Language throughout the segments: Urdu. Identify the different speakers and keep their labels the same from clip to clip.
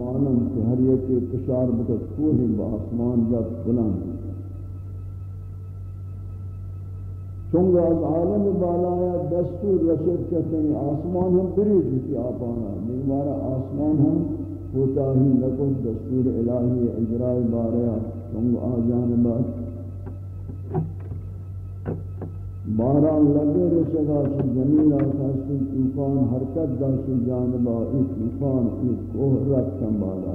Speaker 1: مانم کہ ہر یک پشار بکت کوہی با آسمان جب بلند چونگا از عالم بالایا دستور رسد کہتے ہیں آسمان ہم بریج کی آپانا میمارا آسمان ہم ہوتا ہی لکن دستور الہی اجرائی باریا چونگا آجان باران لگے رسگا چھ زمین آکاستی طوفان، حرکت دا چھ جانبا ای طوفان ای کوہ رت سنبالا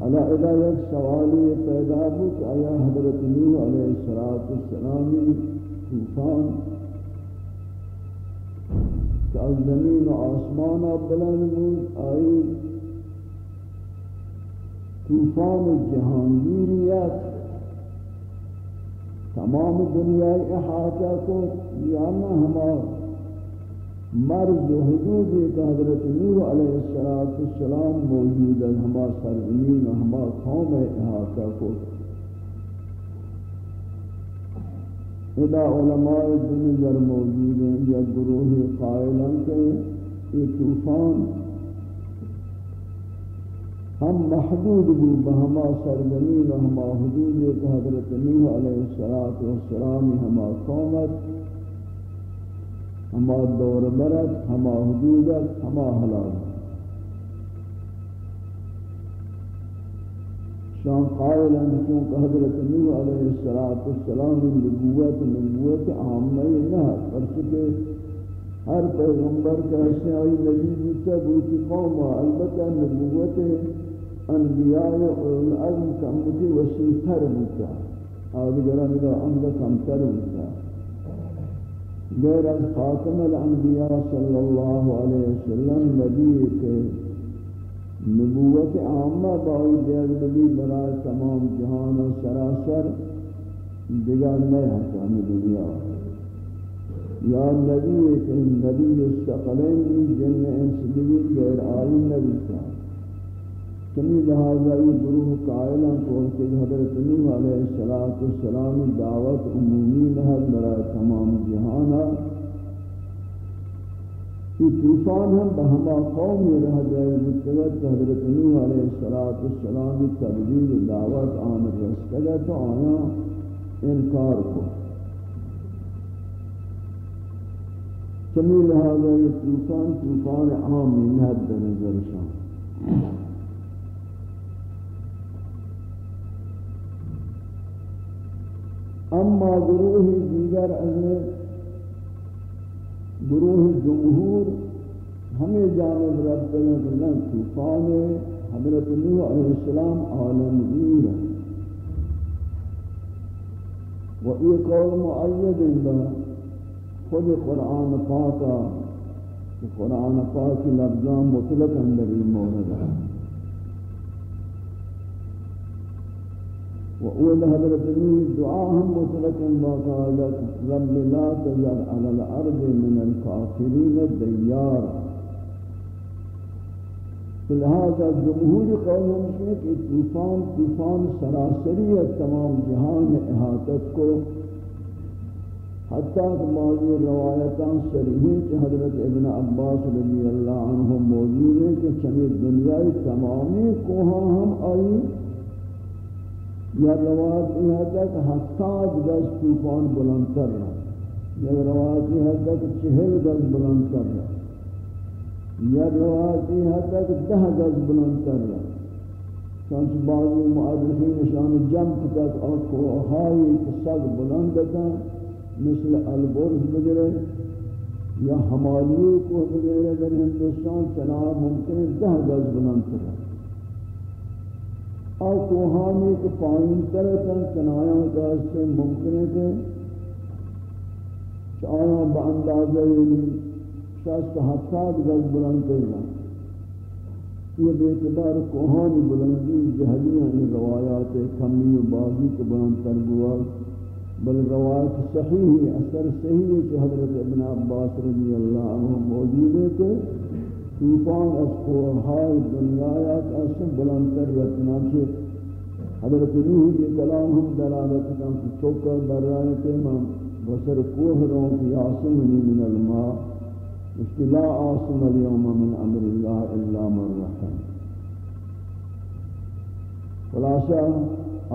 Speaker 1: حالا ادا یک سوالی پیدا بود آیا حضرت نوح علیہ السلامی طوفان کہ از زمین و آسمان بلند بود آئی طوفان جہانگیریت تمام دنیا احاطہ کو یا نہ ہمارا مرض و حدود ایک حضرت نور علیہ السلام موجود ہے ہما سرزمین و ہما قوم احاطہ کو ادا علماء دنیا موجود ہیں، یا گروہ قائلان کے یہ طوفان ہم محدود بھی بہما سرزمین و ہما حدود ایک حضرت نوح علیہ السلام ہما قومت، ہما دور برد، ہما حدودت، ہما حلال۔ شان قائل ہیں چونکہ حضرت نوح علیہ السلام نبوت نبوت عامی نہ پرچکہ ہر پیغمبر کا ایسے آئی نبی بودتا، بودتی قوم، البتہ نبوت انبیاء و اول العظم کمتی وسیع تر بودتا آدھگران کا عمد کم تر بودتا غیر از خاتم الانبیاء صلی اللہ علیہ وسلم، نبی کے نبوت عامہ بائی دیر نبی برای تمام جہان و سراسر دیگر نئے حکام دنیا. یا نبی کہ نبی السقلین جن انس بھی غیر عالم نبی. صاحب کمی لہذا یہ گروہ قائلان کو کہ حضرت نوح علیہ السلام والسلام دعوت عمومی نہد برای تمام جہانا یہ طوفان ہم بہما قوم قومی رہ جائے متوت حضرت نوح علیہ السلام تبدیل دعوت آن رستگا تو آیا، انکار کو۔ کمی لہذا یہ طوفان طوفان عامی نہد بنظر شان اما گروہ دیگر از گروہ جمہور، ہمیں جانب رب ہیں طوفان حضرت نوح علیہ السلام عالمگیر۔ و یہ قول معید با خود قرآن پاکا، قرآن پاک لفظان مطلق اندر مورد۔ ہے وأول حضرت نوح دعاهم مطلقا وقالت رب لا تذر على الأرض من الكافرين الديار. لہذا جمہور قولوں سے کہ طوفان طوفان سراسری تمام جہان احاطت کو۔ حتیٰ کہ بعضی روایتان صریحی کہ حضرت ابن عباس رضی اللہ عنہ موجود ہے کہ چمی دنیای تمامی کوہاں ہم آئی یا روایت یہ ہے کہ ہفتاد گز طوفان بلندتر رہا یا روایت یہ ہے کہ چہل گز بلندتر رہا یا روایت یہ ہے کہ دہ گز بلندتر رہا چونچہ بعضی معرفی نشان جمع تک اور کوہائی سگ بلند تھا مثل البرز بگرے یا ہمالیو کو بگرے در ہندوستان چناب ممکن دہ گز بلندتر رہا اور کوہانی کے پانی ترتن چنایاں کا اس سے ممکن ہے کہ چاہاں با اندازہ شاست ہفتاد گز بلند کرنا یہ بے اعتبار کوہانی بلندی جہلیاں یہ روایات کمی و بازی کے بلند تر ہوا بل روایت صحیح ہے، اثر صحیح ہے کہ حضرت ابن عباس رضی اللہ عنہ موجود ہے کہ طوفان از کوہائی دنیا کا سے بلند کر رتنا سے حضرت نوح کے کلام ہم دلالت کا چوکر در رہے تھے ہم بسر کوہ روں کی آسمنی من الماء. لا عاصم اليوم من امر الله الا من رحم. خلاصہ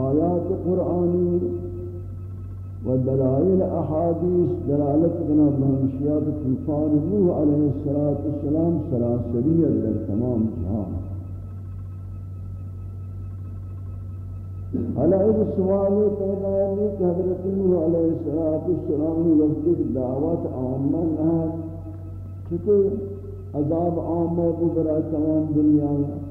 Speaker 1: آیات قرآنی و دلائل احادیث دلالت بنا بہنشیات طوفان نوح علیہ السلام سراسریت در تمام جہان۔ حالا ایک سوال پیدا ہے کہ حضرت نوح علیہ السلام وقت دعوت آمن ہے چطور عذاب آمن کو برای تمام دنیا میں۔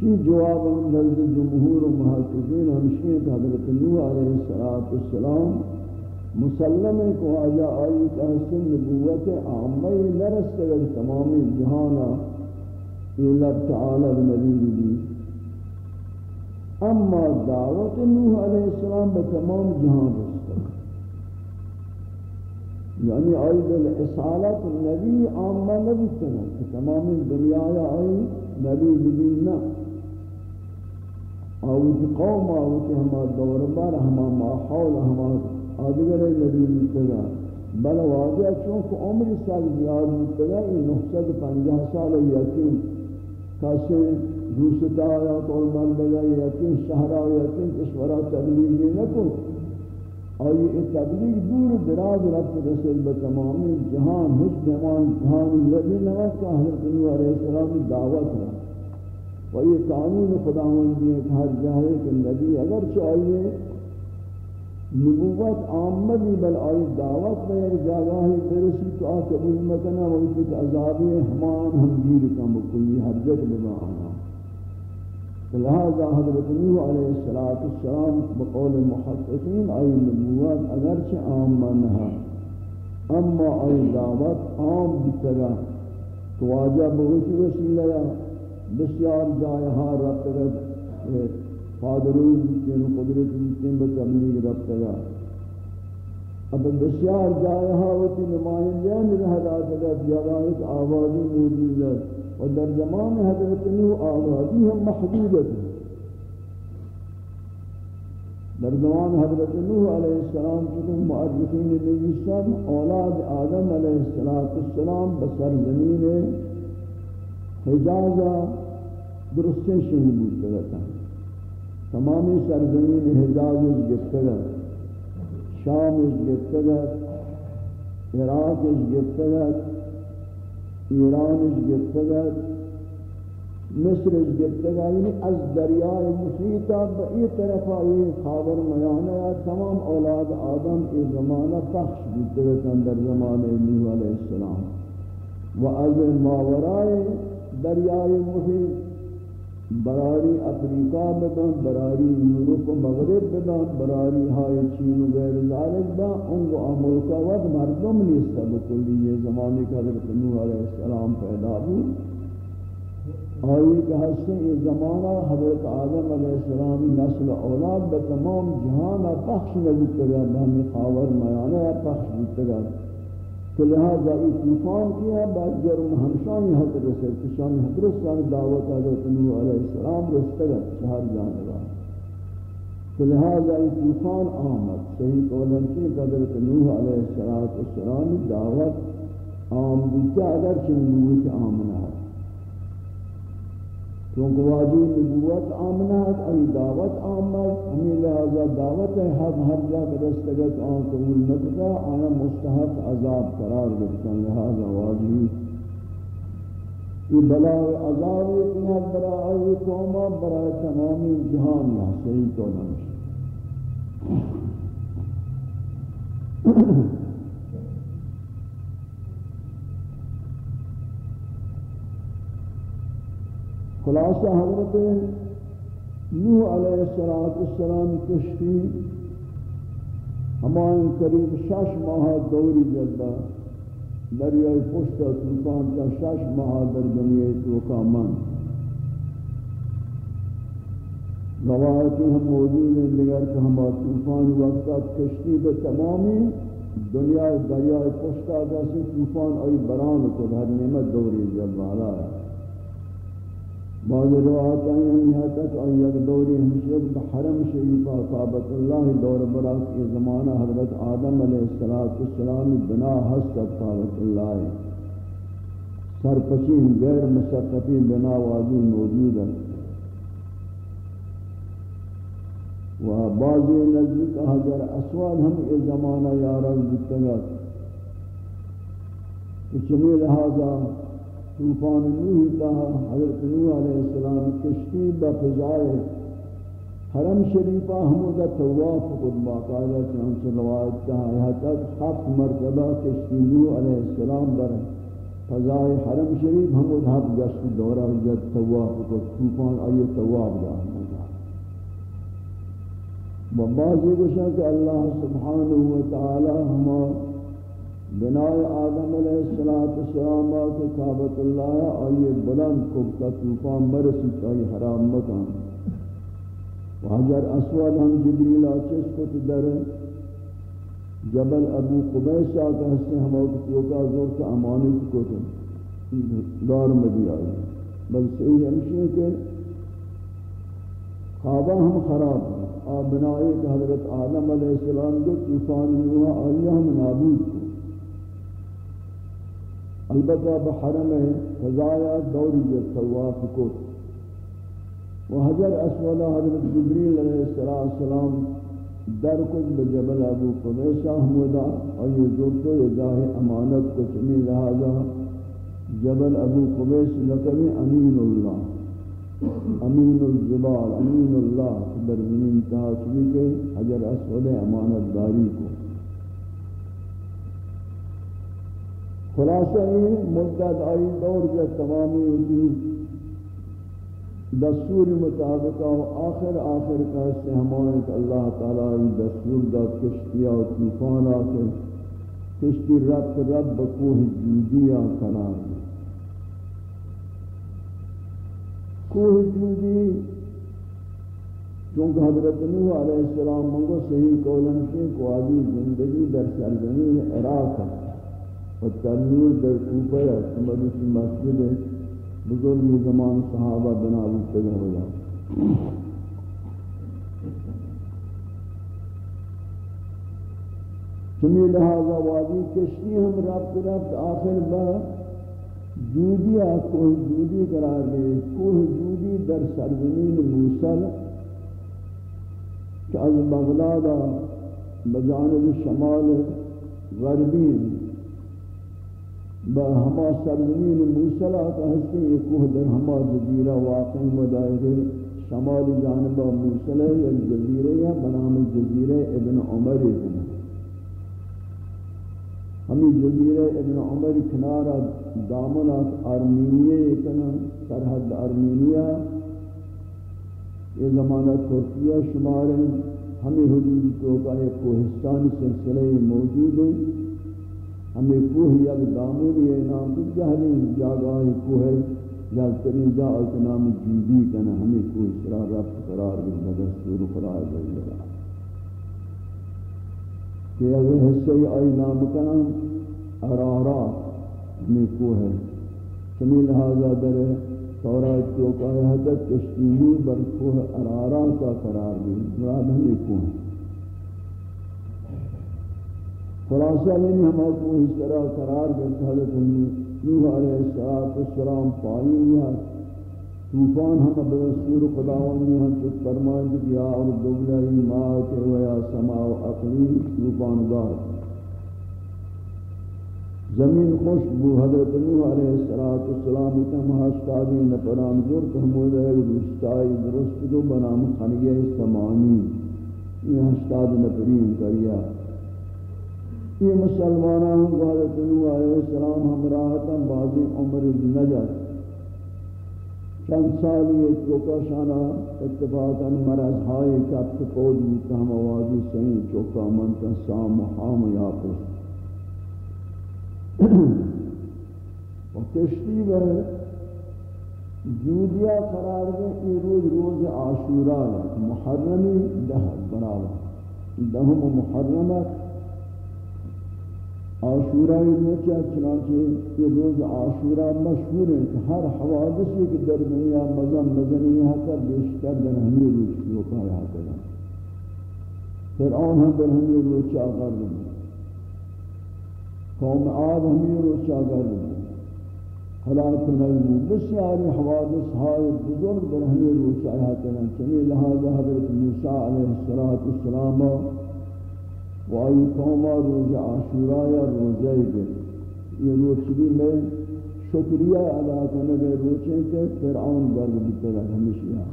Speaker 1: شی جواب ہم نزد جمہور و محققین ہمشی کہ حضرت نوح علیہ السلام مسلم کو آجا آئی کہ حسن نبوت آمن نرست تمامی جہانا یہ لب تعالی بنبی بھی اما دعوت نوح علیہ السلام بتمام جہاں رسول یعنی آئی دل اصالت نبی عامہ نبی سنت تمام دنیا آئی نبی ببیننا آوت قوم آوت ہما دور بار، ہما ماحول، ہما آدگر نبی مستگا بل واضح چونکہ عمر سال زیاد مستگا یہ نحصد پنجہ سال یقین۔ کسی دوستا یا طول مردگا یقین شہرہ یقین کشورہ تبلیغی نکن۔ اور یہ تبلیغ دور دراز رب رسل بتمامی جہان مسلمان جہان لبی نوک کا حضرت نوح علیہ السلام دعوت ہے و یہ قانون خداوندی ہے کہ ہر جاہے کہ نبی اگر چاہیے نبوت آمدی بل آئی دعوت میں ایک جگہ ہے برسی تو آ قبول مکنا وقت کہ عذابی ہمان ہم گیر کا مکلی ہر جگ لگا آنا۔ لہذا حضرت نوح علیہ السلام بقول محققین، آئی نبوت اگرچہ آمن ہے، اما آئی دعوت عام بتگا تو واجہ بہت وسیلہ۔ بسیار جائے ہاں رب تگت قادروز کے قدرت کے بتبلیغ رفتا گا اب بسیار جائے ہوتی نمائندیان رہا تگت جگہ ایک آبادی موجود ہے۔ اور در زمان حضرت نوح آبادی ہم محدودت در زمان حضرت نوح علیہ السلام چکم معرفین نویسان اولاد آدم علیہ السلام، بسر زمین حجازہ درستیں شہید بودتا گتا تمامی سرزمین حجاز اس گفتگر شام اس گفتگر عراق اس گفتگر ایران اس گفتگر مصر اس گفتگر یعنی از دریائے محیطہ بئی طرف آئی خابر میانہ۔ تمام اولاد آدم کی زمانہ پخش بیتگتن در زمان نوح علیہ السلام۔ و از ماورائے دریائے محیط براری افریقہ بدن براری یورپ و مغرب بدن براری ہائی چین و غیر ذالک با انگو امریکہ ود مردم نیستا بکلی یہ زمانے کا حضرت نوح علیہ السلام پیدا بود. آئی کہ حسن یہ زمانہ حضرت آدم علیہ السلام نسل اولاد بتمام جہانا پخش نبیتا گا بہمی خاور میانا پخش نبیتا گا تو لہذا یہ طوفان کیا بعد جرم ہمشانی حضر رسل کشانی حضر رسل دعوت حضرت نوح علیہ السلام رستگت شہر جانبا تو لہذا یہ طوفان آمد. صحیح قولن کی حضرت نوح علیہ السلام دعوت آمد اگر چن نوح آمنہ چونکہ واجب نبوت آمنا ہے دعوت آمد ہمیں لہذا دعوت حق ہر جا کے دستگت آن قبول نکتا، آنا مستحق عذاب قرار دیتا لہذا واجب یہ بلاء عذاب اتنا برای قومہ برای تمامی جہان یا صحیح تو نمشہ خلاصہ حضرت نوح علیہ السلام کشتی ہمائن قریب شش ماہ دوری جلدہ دریائی پشت طوفان کا شش ماہ در دنیا توقع من روایتی ہم موجود ہیں، دیگر کہ ہم طوفان وقت کشتی بے تمامی دنیا دریائی پشتا کا سی طوفان آئی بران کو ہر نعمت دوری جلدہ ہے بعض روایت ہیں یعنی یہاں تک اور یک دوری ہمشہ بحرم شریفہ قابط اللہ دور برات کے زمانہ حضرت آدم علیہ السلام بنا حسد قابط اللہ سرپچین غیر مسقفی بنا وادی موجود ہے۔ و بعضی نزدیک حجر اسواد ہم اس زمانہ یارا بکتگا کہ چمی لہذا طوفان نوح تا حضرت نوح علیہ السلام کشتی بفضائے حرم شریفہ حمودہ تواف قد باقاعدہ چنانچہ روایت تا یہاں تک حق مرتبہ کشتی نوح علیہ السلام بر فضائے حرم شریف حمود حق گشت دورہ جد تواف قد طوفان آئیے تواف دا حمودہ وبعضی گوشہ کہ اللہ سبحانہ وتعالی ہمارے بنائے آدم علیہ السلام کے کعبت اللہ آئیے بلند کبتا توفان مرسی تائی حرام مکان۔ وحجر اسود ہم جبریل آچس کت در جبل ابو قبیس آتا ہستے ہم اوک توکا زور کا امانت کت دار مدی آئی بل صحیح ہمشہ کہ خوابہ ہم خراب ہیں۔ آپ بنائے کہ حضرت آدم علیہ السلام کے توفان ہوا آئیے ہم نابود کو البتہ بحرم فضایا دوری جب تواف کو۔ و حجر اسود حضرت جبریل علیہ السلام در کچھ بجبل ابو قمیسہ حمودہ اور یہ زورتو یہ جاہ امانت کو چمی لہذا جبل ابو قمیس لقب امین اللہ۔ امین الجبال، امین اللہ در زمین تحاصلی کے حجر اسود امانت داری کو۔ خلاصہ یہ مدت آئی، دور کے تمامی ہوتی دستور مطابق و آخر آخر کا استحمان کہ اللہ تعالیٰ دستور دا کشتیا و طوفان آخر کشتی رب رب بکوہ جودیا قرار دی کوہ جودی، چونکہ حضرت نوح علیہ السلام منگو صحیح قولن سے کو آدھی زندگی در سرزمین عراق ہے۔ و تنور در کوپہ ہے سمجھ مسجد ہے، بزرگی زمان صحابہ بنا لیتے گئے ہو جاتا چمی لہذا وادی کشتی ہم ربط ربط آخر با جودی کوہ جودی قرار دے۔ کوہ جودی در سرزمین موسل کہ از بغداد بجانب شمال غربین با ہما سرزمین موسلا کا ہستے یہ کوہ در ہما جزیرہ واقع مدائر شمال جانبہ موسلا یک جزیرہ یا بنام جزیرہ ابن عمر ابن ہمیں جزیرہ ابن عمر کنارہ دامنات آرمینیہ کنا سرحد آرمینیہ۔ یہ زمانہ ترکیہ شمار ہیں ہمیں حدود تو کا ایک کوہستانی سلسلے موجود ہیں ہمیں کوہ یک دامون یہ نام تو جہلی جاگاہ کوہ یا ترین جا کے نام جودی کنا، ہمیں کوہ سرا رب قرار بھی بدستور قرار بھی لگا۔ کہ اگر حصہ آئی نام کنا ارارات ہمیں کوہ ہے کمی لہذا در تورات تو کہا ہے کشتیلی بر کوہ ارارات کا قرار بھی مراد ہمیں کوہ خلاصہ یعنی ہم کو اس طرح قرار دیتا حضرت نوح علیہ السلام پائی ہے طوفان ہم بدستور خداوندی ہم تو فرمان کہ یا اور دوبلہ ما کے و یا سما و اقلی طوفان گار زمین خوش بو۔ حضرت نوح علیہ السلام تم ہستادی نپران زور تحمود ہے رستائی درست دو بنام خنیہ سمانی یہ ہستاد نپرین کریا یہ مسلمانان حضرت نوح علیہ السلام ہمراہتا بعضی عمر نجد چند سال یہ چوکا شانہ اتفاقا مرض ہائی کبت قود بیتا ہم آوازی سہیں چوکا منتا سام و حام یاپس و کشتی بر جودیا قرار دے کہ روز روز عاشورہ محرمی دہ، برابر۔ دہم محرمت عاشورہ روچہ چنانچہ یہ روز عاشورہ مشہور ہے کہ ہر حوادثی کہ در دنیا مزم مزنی ہے بیشتر در ہمیں روچ روکا ہے۔ کرنا فرعون ہم در ہمیں روچہ غرد میں قوم آد ہمیں روچہ غرد میں حالات نبی بسیاری حوادث ہائے بزرگ در ہمیں روچہ ہے کرنا چمی لہذا حضرت موسیٰ علیہ السلام و آئی قوما روز عاشورا یا روزے گئے یہ روچی میں شکریہ ادا کرنے گئے روچیں کہ فرعون گرد بکر ہمیشہ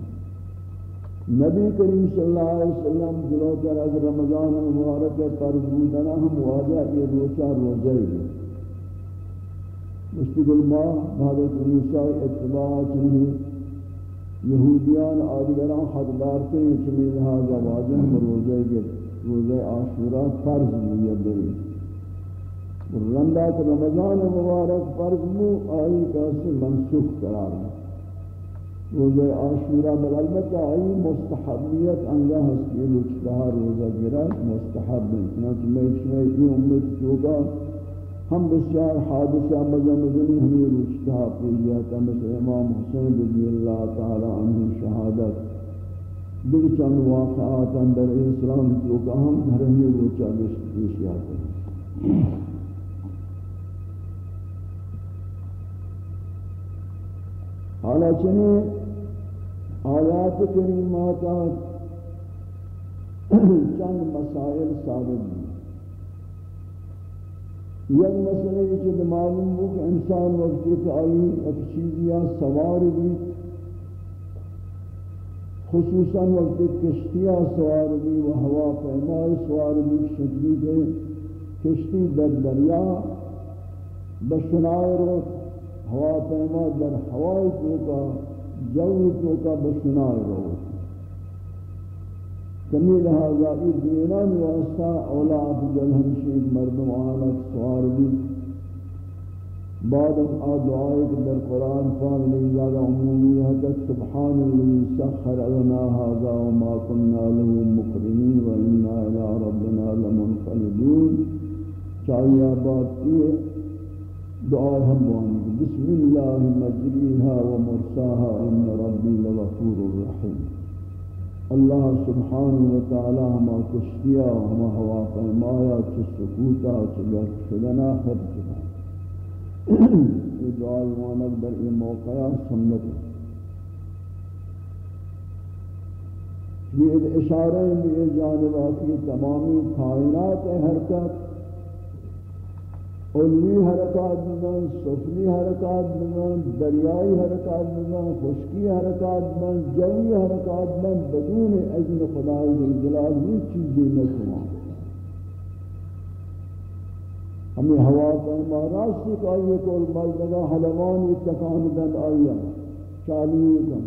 Speaker 1: نبی کریم صلی اللہ علیہ وسلم جلو کر از رمضان مبارک پر بودنا ہم واجہ یہ روچا روزے گئے مشتق الماء بحضرت موسیٰ اتباع چنہی یہودیان آدگران حقدارتے ہیں چمی لہذا واجہ ہم روزے گئے روزہ عاشورہ فرض ہوئی بری رندہ کہ رمضان مبارک فرض مو، آئی کا سے منسوخ قرار ہے۔ روزہ عاشورہ بل آئی مستحبیت انگا ہستی رچتہا روزہ گرا مستحب ہے چنانچہ میں شمعی کی امت چوکا ہم بسیار حادثہ، مزہ مزنی ہمیں رچتہا پوجیتا مثل امام حسین رضی اللہ تعالی عنہ شہادت۔ دیکھ چند واقعات اندر اسلام جو کہ ہم دھرمی وہ چاہش پیش آتے ہیں۔ حالا چنی آیات کریمات چند مسائل ثابت ہیں۔ یک مسئلہ یہ جو معلوم ہو کہ انسان وقت ایک آئی ایک چیزیاں سوار بھی خصوصاً وقت کشتیاں سوار بھی و ہوا پیمائی سوار بھی شکلی کے کشتی در دریا، بشنائے رو، ہوا پیما در ہوائی توکا جوی توکا بشنائے رو۔ کمی لہذا ای دینان واسطہ اولا افضل ہمشید مردم آنک سوار بھی بعد دعائے کہ در قرآن پاک میں زیادہ سبحان الذي سخر لنا هذا وما كنا له مقرنين وإنا إلى ربنا لمنقلبون. چاہیے بات یہ دعا بسم اللہ مجریها ومرساها ان ربی لغفور الرحیم. اللہ سبحانہ وتعالی ہما کشتیا ہما ہوا پیمایا چھ سکوتا چھ گرد شدنا خرد یہ دعائی مانک در این موقع سنت یہ اشارہ میں جانب آتی تمامی کائنات حرکت علوی حرکات بزن سفلی حرکات بزن دریائی حرکات بزن خشکی حرکات بزن جوی حرکات بزن بدون اذن خدای جلال یہ چیزیں نہ ہمیں ہوا پیما راستی کا یہ کول ملدگا حلوانی تکان دن آیا چالیو کم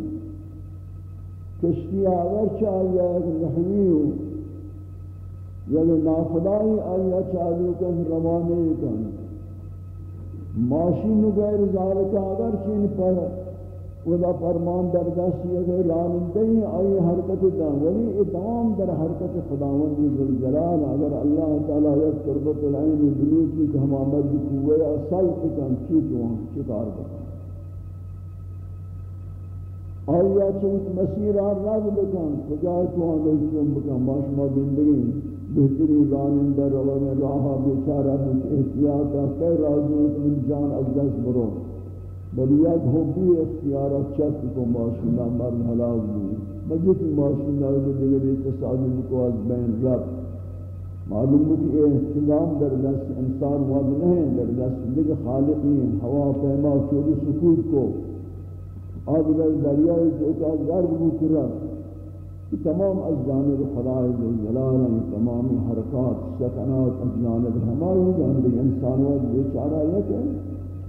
Speaker 1: کشتی آور چاہیا ایک نحوی ہو یعنی نافدائی آیا چالیو کم روانے کم ماشین غیر ذالک اگر چین پر ودا فرمان در دست یہ لانندے آئی حرکت دا ولی یہ تمام در حرکت خداوند ذل جلال اگر اللہ تعالی یک قربت العین بلوچی کہ ہم آمد قوے اصل کن چی تو چکار بکن۔ آیا چونک مسیر رد بکن کجای تو آنگل چون بکن؟ ماشما بندگی بہتری لانندہ رو میں راہا بیچارہ احتیاطا کئی راضی من جان از دست برو۔ بل یک حبی اختیارا کو ماشینہ مرد حلاق بھی مجھت ماشینہ کو دیگر تصادم کو از بین رب معلوم ہے کہ احتضام در دست انسان واد نہیں در دست. دیگر خالقی ہیں ہوا پیما چوری سکوت کو. آدگر دریائی جو کا گرد بکرہ یہ تمام از جانب خدای جلال ہیں تمام حرکات، سکنات از جانب ہماری جانب انسان واد بیچارہ یہ کہ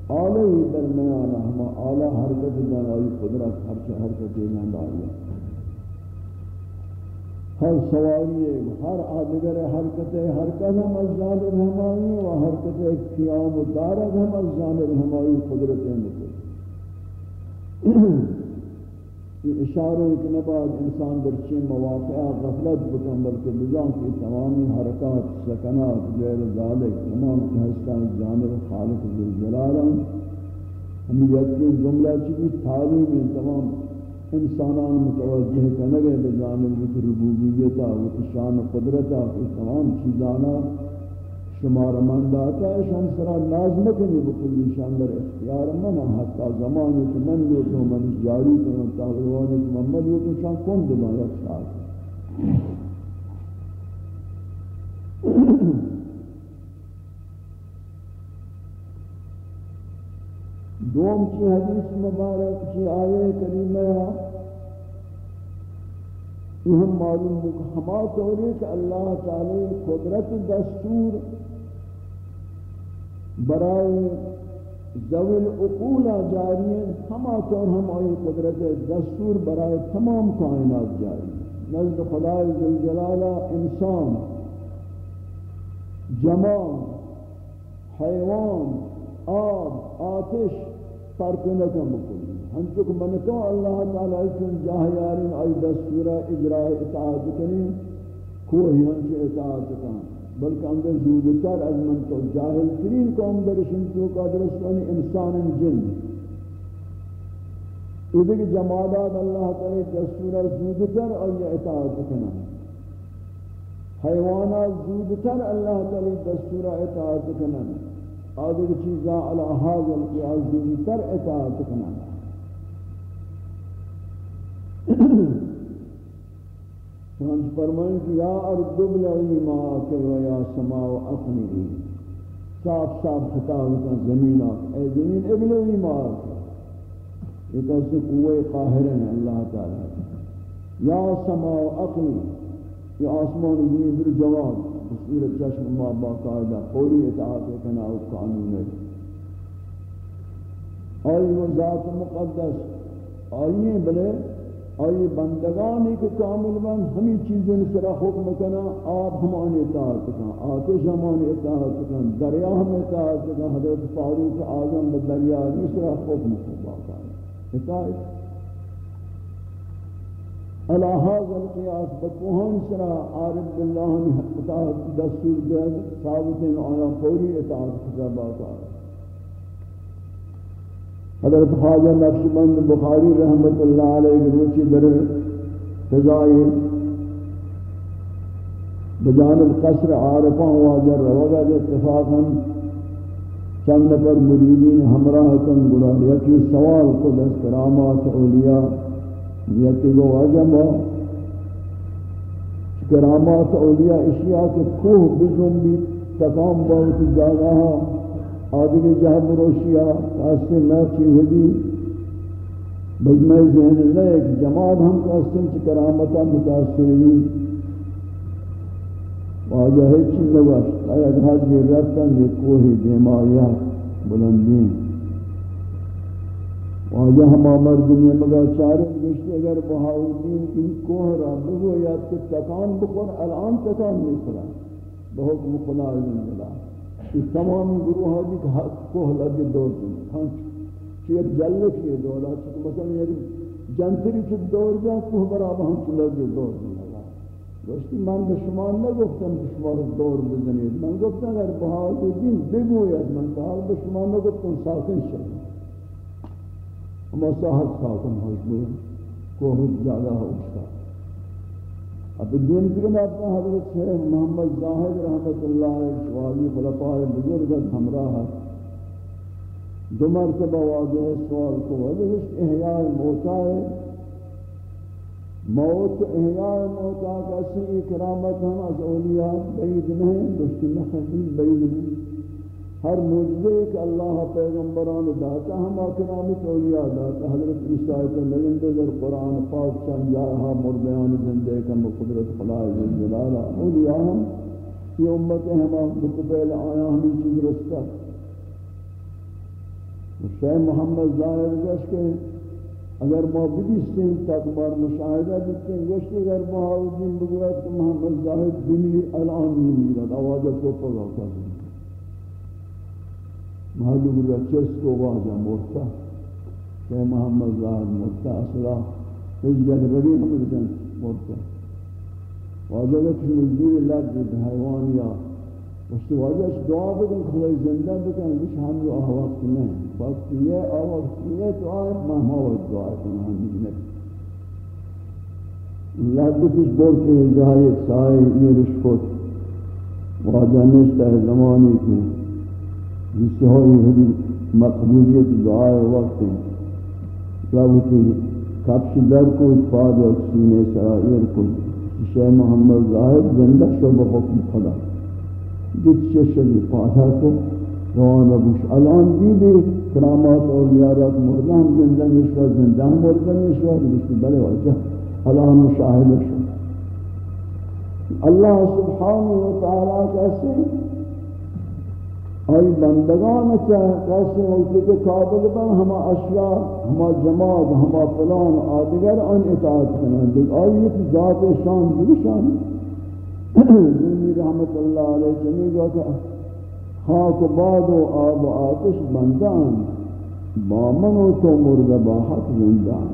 Speaker 1: آلہ درمیان ہم آلہ حرکت دنائی قدرت، ہر حرکت دنائی ہر سواری ہر آدگر حرکت حرکت ہم از جانب ہمائی و حرکت قیام و دارت ہم از جانب ہمائی، قدرت مطلب اشارے کہ نباد انسان در چین مواقع غفلت بکن، بلکہ بزان کی تمامی حرکات، سکنات، غیر ذالک، تمام کہستان جانب خالق ذلجلالا ہم یقین جملہ چکی تعلیم تمام انسانان متوجہ کنگے بجانب ربوبیتا و شان قدرتا تمام چیزانا شمار من داتا ہے شان سرا لازم کنی بکلی شان در اختیار من حتی زمانی کہ من لیتو من جاری کنو تاغیوانی کہ من لیتو شان کن دبا یک ساتھ دوم کی حدیث مبارک کی آیے کریمہ یہ ہم معلوم ہو کہ ہما طوری کہ اللہ تعالی قدرت دستور برائے ذوی اقولا جاری ہیں ہما طور ہم آئی قدرت دستور برائے تمام کائنات جاری نزد خدای ذوالجلالہ انسان، جمال، حیوان، آب، آتش فرق نکم بکنی۔ ہم چک منتو اللہ تعالی چون جاہ یارین آئی دستورہ اجراء اطاعت کنی کوئی ہم سے اطاعت کنی بلکہ اندر زودتر از من تو جاہل ترین قوم درشن تو کا درستانی انسان جن. ادھر جمادات اللہ تعالی دستور زودتر اور یہ اطاعت کنا حیوانات زودتر اللہ تعالی دستور اطاعت کنا آدھر چیزاں علی حاضر کی زودتر اطاعت کنا چنانچ فرمائیں کہ یا ارد بلعی ما آکل و یا سما و اقنی صاف صاف خطاب کا زمین اے زمین ابلعی ما ایک ایسے قوہ قاہر ہیں اللہ تعالی۔ یا سما و اقنی یا آسمان زمین در جواب۔ بصورت چشم ما باقاعدہ قولی اطاعت کنا و قانون ہے۔ آئی وہ ذات مقدس۔ آئیے بلے آئی بندگانی کے کامل بند ہمیں چیزیں سرا حکم کنا آپ ہمان اطاعت کنا آتش ہمان اطاعت کنا دریا ہم اطاعت کنا حضرت فاروق آزم دریا سرا حکم کنا اطاعت علا حاضر قیاس بکوہن سرا عارف باللہ اطاعت دستور دے ثابتین آیا فوری اطاعت کنا باقا حضرت خواجہ نقشبند بخاری رحمت اللہ علیہ روچی در فضائی بجانب قصر عارفان واجر روگا دے اتفاقا چند پر مریدین ہمراہ کن گلا یکی سوال خود از کرامات اولیاء یکی گو عجم کرامات اولیاء اشیاء کے کوہ بجن بھی تکام بہت جاگا آدمی جہاں بروشیا کاستے میں چیوہدی بجمع ذہن لے ایک جماعت ہم کاستے چی کرامتا متاثر ہوئی۔ واجہ ہے چیز لگوش آیا گھاج بھی رفتن دے کوہی دیمایا بلندین واجہ ہم آمر دنیا مگا چارے گشتے اگر بہاؤدین کی کوہ را بگو یا تکان بخور، الان تکان نہیں خلا بہت مخلا عزم اللہ کہ تمام گروہ آدھی کہ حق کو لگے دور دیں ہاں چیر جلے کیے دولا چکہ مثلا یہ جنتری چھ دور جا کو برابر ہم چھ لگے دور ہاں، دیں ہاں، دوستی، من به شما نگفتم که شما رو دور بزنید. من گفتم اگر بهاد دین بگوید، من که حال به شما نگفتم، ساکن شد. اما ساحت ساکن ہوش کوہ جاگا ہوشتا اب دین کی بات میں حضرت شیخ محمد زاہد رحمت اللہ علیہ شوالی خلفاء بزرگ ہمراہ دو مرتبہ واضح سوال کو حضرت احیاء موتا ہے موت احیاء موتا کا سی کرامت ہم از اولیاء بعید نہیں دوستی نخصی بعید نہیں۔ ہر معجزے کہ اللہ پیغمبران داتا ہم اکرام اولیاء داتا حضرت عیسیٰ کو نگند در قرآن پاک چند جائہا مردیان زندے کا مقدرت خلائی جلالہ اولیاء ہم، یہ امت ہم بکبیل آیا ہمیں چیز رستا شیخ محمد ظاہر گوش کے اگر ما بدیستیں تکبار مشاہدہ دیتے ہیں گوشت اگر محاوضین بگوید کہ محمد ظاہر بمیر الان نہیں آوازہ کو پگا کر معلوم رچس کو واجہ مرتا کہ محمد ظاہر مرتا اصلا اس ربی ہم بجن مرتا واجہ کہ مجبور اللہ جب حیوان یا اس واجہ دعا بکن، خدای زندہ بکن کچھ ہم جو آوقت نہیں وقت یہ آوقت یہ تو آئے مہما وقت دعا کن، ہم نہیں اللہ کچھ بولتے ہیں جہاں ایک سائے یہ رشکت واجہ نشتہ زمانی کی جس سے ہوئی ہوئی مقبولیت دعائے وقت رابطی کپش در کو اتفاد اکسینے سرائیر کو شیح محمد ظاہر زندہ شو بحکم خدا۔ جت ششلی پاتا کو روان ابوش الان دیدے، کرامات اور یارات مردان زندہ نشوہ، زندہ مردان نشوہ بسم بلے وجہ الان مشاہد شو اللہ سبحانہ وتعالی کیسے آئی بندگان چاہے کیسے وقتی کے قابل بن، ہما اشیاء، ہما جماعت، ہما فلان آدگر ان اطاعت کنن دیکھ آئی ذات شان دیکھ شان دنی رحمت اللہ علیہ جمعی جو کہ خاک و باد و آب و آتش بندان، با من و تو مرد با حق زندان.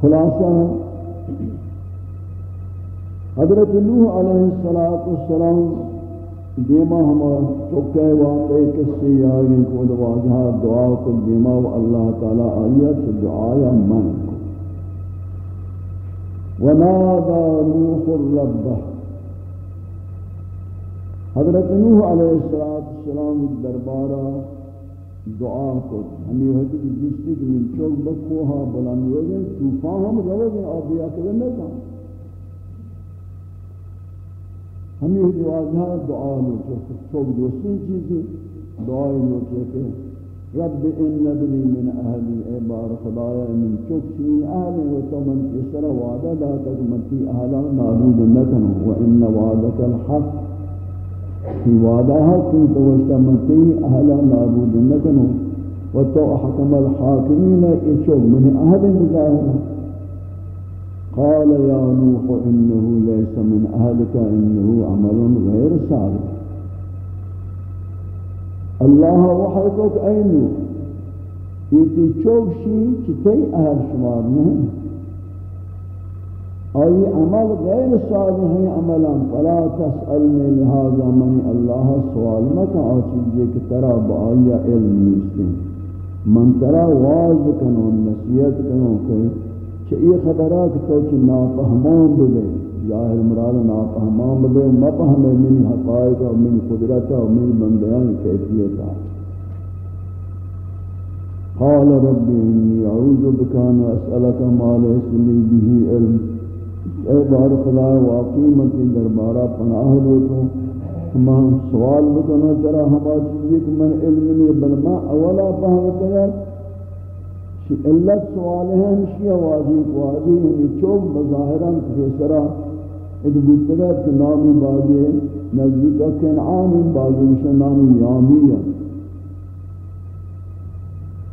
Speaker 1: خلاصہ حضرت نوح علیہ الصلوۃ والسلام دیما ہمارا چوکے واقع کس سے یاری کو واضح دعا کو دیما و اللہ تعالی آیت دعا یا من ونادى نوح الرب حضرت نوح علیہ الصلوۃ والسلام دربارہ دعا کو ہمیں وہ کہ جس کی من چوک بکوہا بلند ہو گئے طوفان ہم رو گئے اور بیا کہ نہ ہمیں دعا دعا لو کہ سب دوسری چیزیں دعائیں لو کہ رب ان ابنی من اہلی اے بار خدایا من چکشنی اہلی و تو من اسر وعدہ دا تک منتی اہلا نابود نکن و ان وعدک الحق. کی وعدہ حق تو وشتا منتی اہلا نابود نکن و تو احکم الحاکمین اچوک من اہل بظاہرہ قال يا نوح إنه ليس من أهلك، إنه عمل غير صالح. الله وحيكك أي نوح؟ يتي چوكشي چتي أهل شمار نہیں أي عمل غير صالح عملا فلا تسألني لهذا من الله سوال مكا آچیزے کہ ترى بآية علم نيستين. من ترى واز کنو نصیت کنو کہ کہ یہ خبرات تو کہ نافہمان بلے ظاہر مراد نافہمان بلے مفہم من حقائق و من قدرت و من بندیان کیفیت قال رب انی اعوذ بک ان اسالک ما ليس لي به علم۔ اے بار خدا واقعیت دربارہ پناہ لو تو۔ میں سوال بکنا ترا ہما چیز کہ من علم نہیں، بل ما اولا فہمتا کہ علت سوال ہے ہمشی واضح واضح ہمیں چوک بظاہران کفیسرا ادھ بودتگت کہ نامی بازی نزدیکا کنعان بازی مشن نامی یامی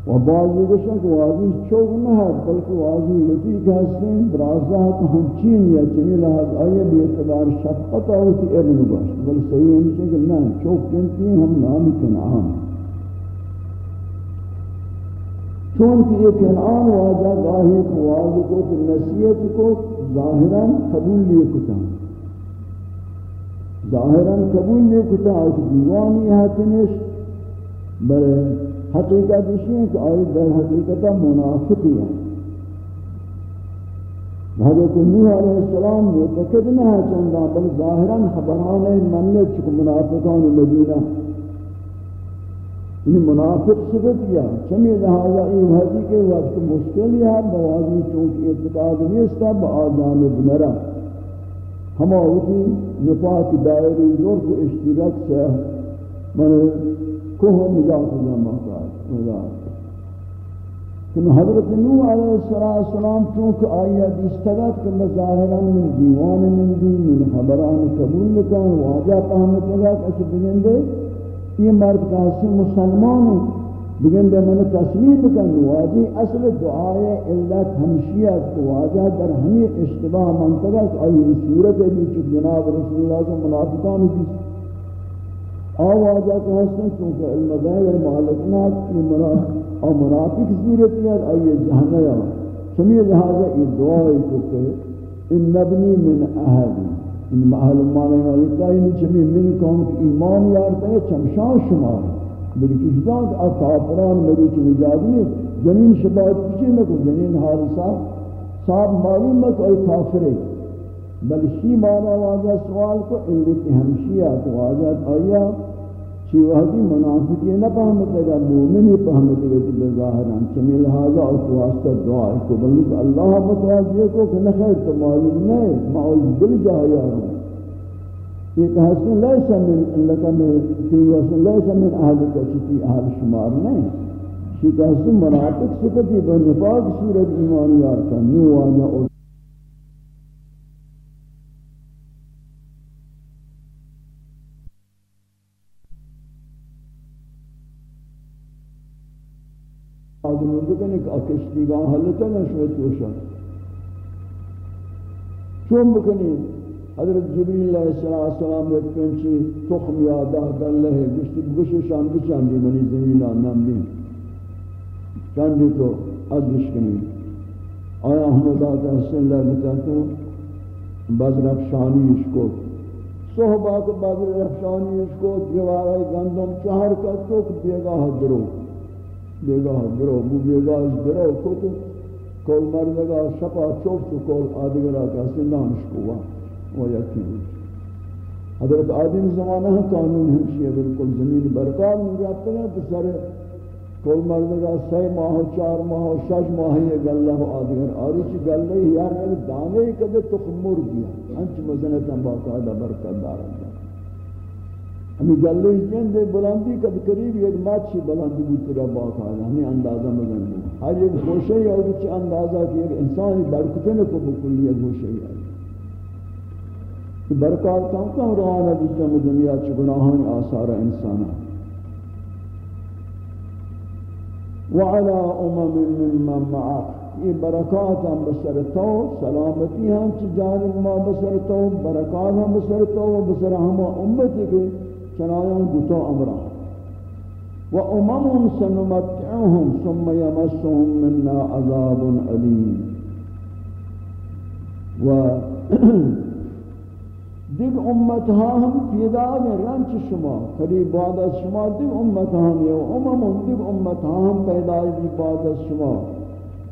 Speaker 1: و بعضی گوشن کہ واضح چوک نہ ہے، بلکہ واضح لطی کہ ہستیں برازہ تو ہم چین یا چنی لحظ آئیے بھی اعتبار شفقت آوتی ابن باش، بل صحیح ہمشن کہ نا چوک کنتی ہم نامی کنعان چون کہ یہ کنعان واجہ گاہی کو واضح کو تو نصیت کو ظاہراً قبول لیے کتا۔ ظاہراً قبول لیے کتا اور دیوانی ہے تنش حقیقت اسی ہے کہ آئی در حقیقتا منافقی ہے۔ حضرت نوح علیہ السلام متقد نہ ہے چندہ، بل ظاہراً خبران منت چکو منافقان مدینہ۔ یعنی منافق صفت یا چمی لہذا این حدی کے وقت مشکل ہے بوازی چونکہ اعتقاد نیستا با آجانب نرا ہما ہوتی نفاق دائری زور کو اشتراک سے من کوہ نجات جمع کار کہ حضرت نوح علیہ السلام چونکہ آیا دیستگت کہ مظاہران من دیوان من دی من خبران قبول لکن واجہ پہمت لگا کہ اچھ بگندے یہ مرد کاسی مسلمان ہیں بگن بے من تسلیم بکن، واجی اصل دعائے علت ہمشیت تو واجہ در ہمیں اشتباہ منطقہ کہ آئی صورت بھی چک جناب رسول اللہ سے منافقان کی آوازہ کہ ہستن چونکہ علم غیر مالکنات اور منافق صورتیت آئیے جہنہ یا سمی لہذا یہ دعائی کو کہ، ان نبنی من اہلی۔ ان محل مانے والی کہا چمی من کون ایمان یارتا ہے چمشان شمار بلی چیزان کہ آپ میری مروچ نجات نہیں جنین شباہت پیچھے نکو جنین حادثہ صاحب معلوم میں کوئی کافر ہے بل شی مانا واضح سوال کو علت ہمشیہ تو واضح آیا چی وحدی منافقی نہ پہمتے گا مومنی پہمتے گا کہ بظاہران چمی لہذا اس واسطہ دعا ہے کو بلکہ اللہ متوجہ کو کہ نخیر تو معلوم نہیں معلوم دل جایا ہوں یہ کہ حسن لیسا من لکا میں تی واسن لیسا من اہل کا چیتی اہل شمار نہیں شی کہ حسن منافق سکتی بنفاق صورت ایمانی آرکا نو وانا آدمی بکنی کہ کشتیگاہ حلتا نہ شوید توشا چون بکنی حضرت جبریل علیہ السلام ایک پنچی تخم یادہ کر لہے گشتی گشی شان بچاندی منی زمینہ نمی چاندی تو ادش کنی آیا احمد آتا حسن اللہ بتاتا ہوں بعض رفشانی اس کو صحبہ کو بعض رفشانی اس کو جوارہ گندم چہر کا تو بیگاہ درو بیگاه برو بو بیگاه برو. کتو کل مردگاه شپا چوفت و کل آدگرا کسی نامش کوا و یکی بود. حضرت آدم زمانہ ہے قانون ہمشی ہے بالکل زمین برکات میں جاتے ہیں تو سر کل مردگاہ سی ماہ چار ماہ شش ماہ یہ گلہ و آدگر. آدھی چی گلہ ہی یار دانے کدے تخمر گیا انچ مزنتا باقاعدہ برکت دارا ہمیں گلے جن بلندی کد قریب ایک ماچی بلندی بود ترا باقا ہے ہمیں اندازہ مدن بود. ہر ایک گوشہ یا کچھ اندازہ کہ ایک انسانی برکتن کو بکلی ایک گوشہ یا برکات کم کم روانہ بیتا میں دنیا چھ گناہان آثار انسانا. وعلى امم ممن معك یہ برکات ہم بسر تو، سلامتی ہم چھ جانب ما بسر تو، برکات ہم بسر تو بسر ہم امتی کے چنایان گتو امرا و امم سنمتعهم ثم يمسهم منا عذاب علیم. و دیگ امت ها ہم پیدا گئے رنچ شما قریب بعد از شما دیگ امت ها ہم یہ امم دیگ امت ها ہم پیدا بھی بعد از شما.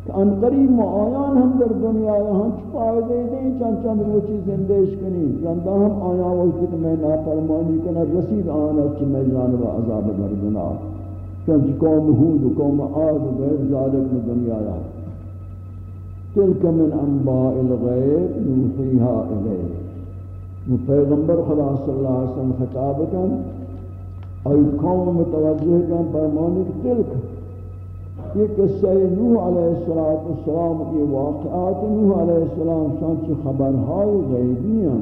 Speaker 1: ان قریب ما آیان ہم در دنیا یہاں چھپائے دے دیں چند چند روچی زندش کنی. رندہ ہم آیان وقتی کہ میں نافرمانی کنا رسید آنا چی میں جانب عذاب بردنا. چند قوم حود و قوم عاد و غیر ذالک میں دنیا یہاں تلک من انباء الغیب نوحیہا الیہ پیغمبر خدا صلی اللہ علیہ وسلم خطاب کن. اور قوم متوجہ کن، فرمانی تلک یہ قصہ نوح علیہ السلام یہ واقعات نوح علیہ السلام شان شانچ خبرهای غیبی ہیں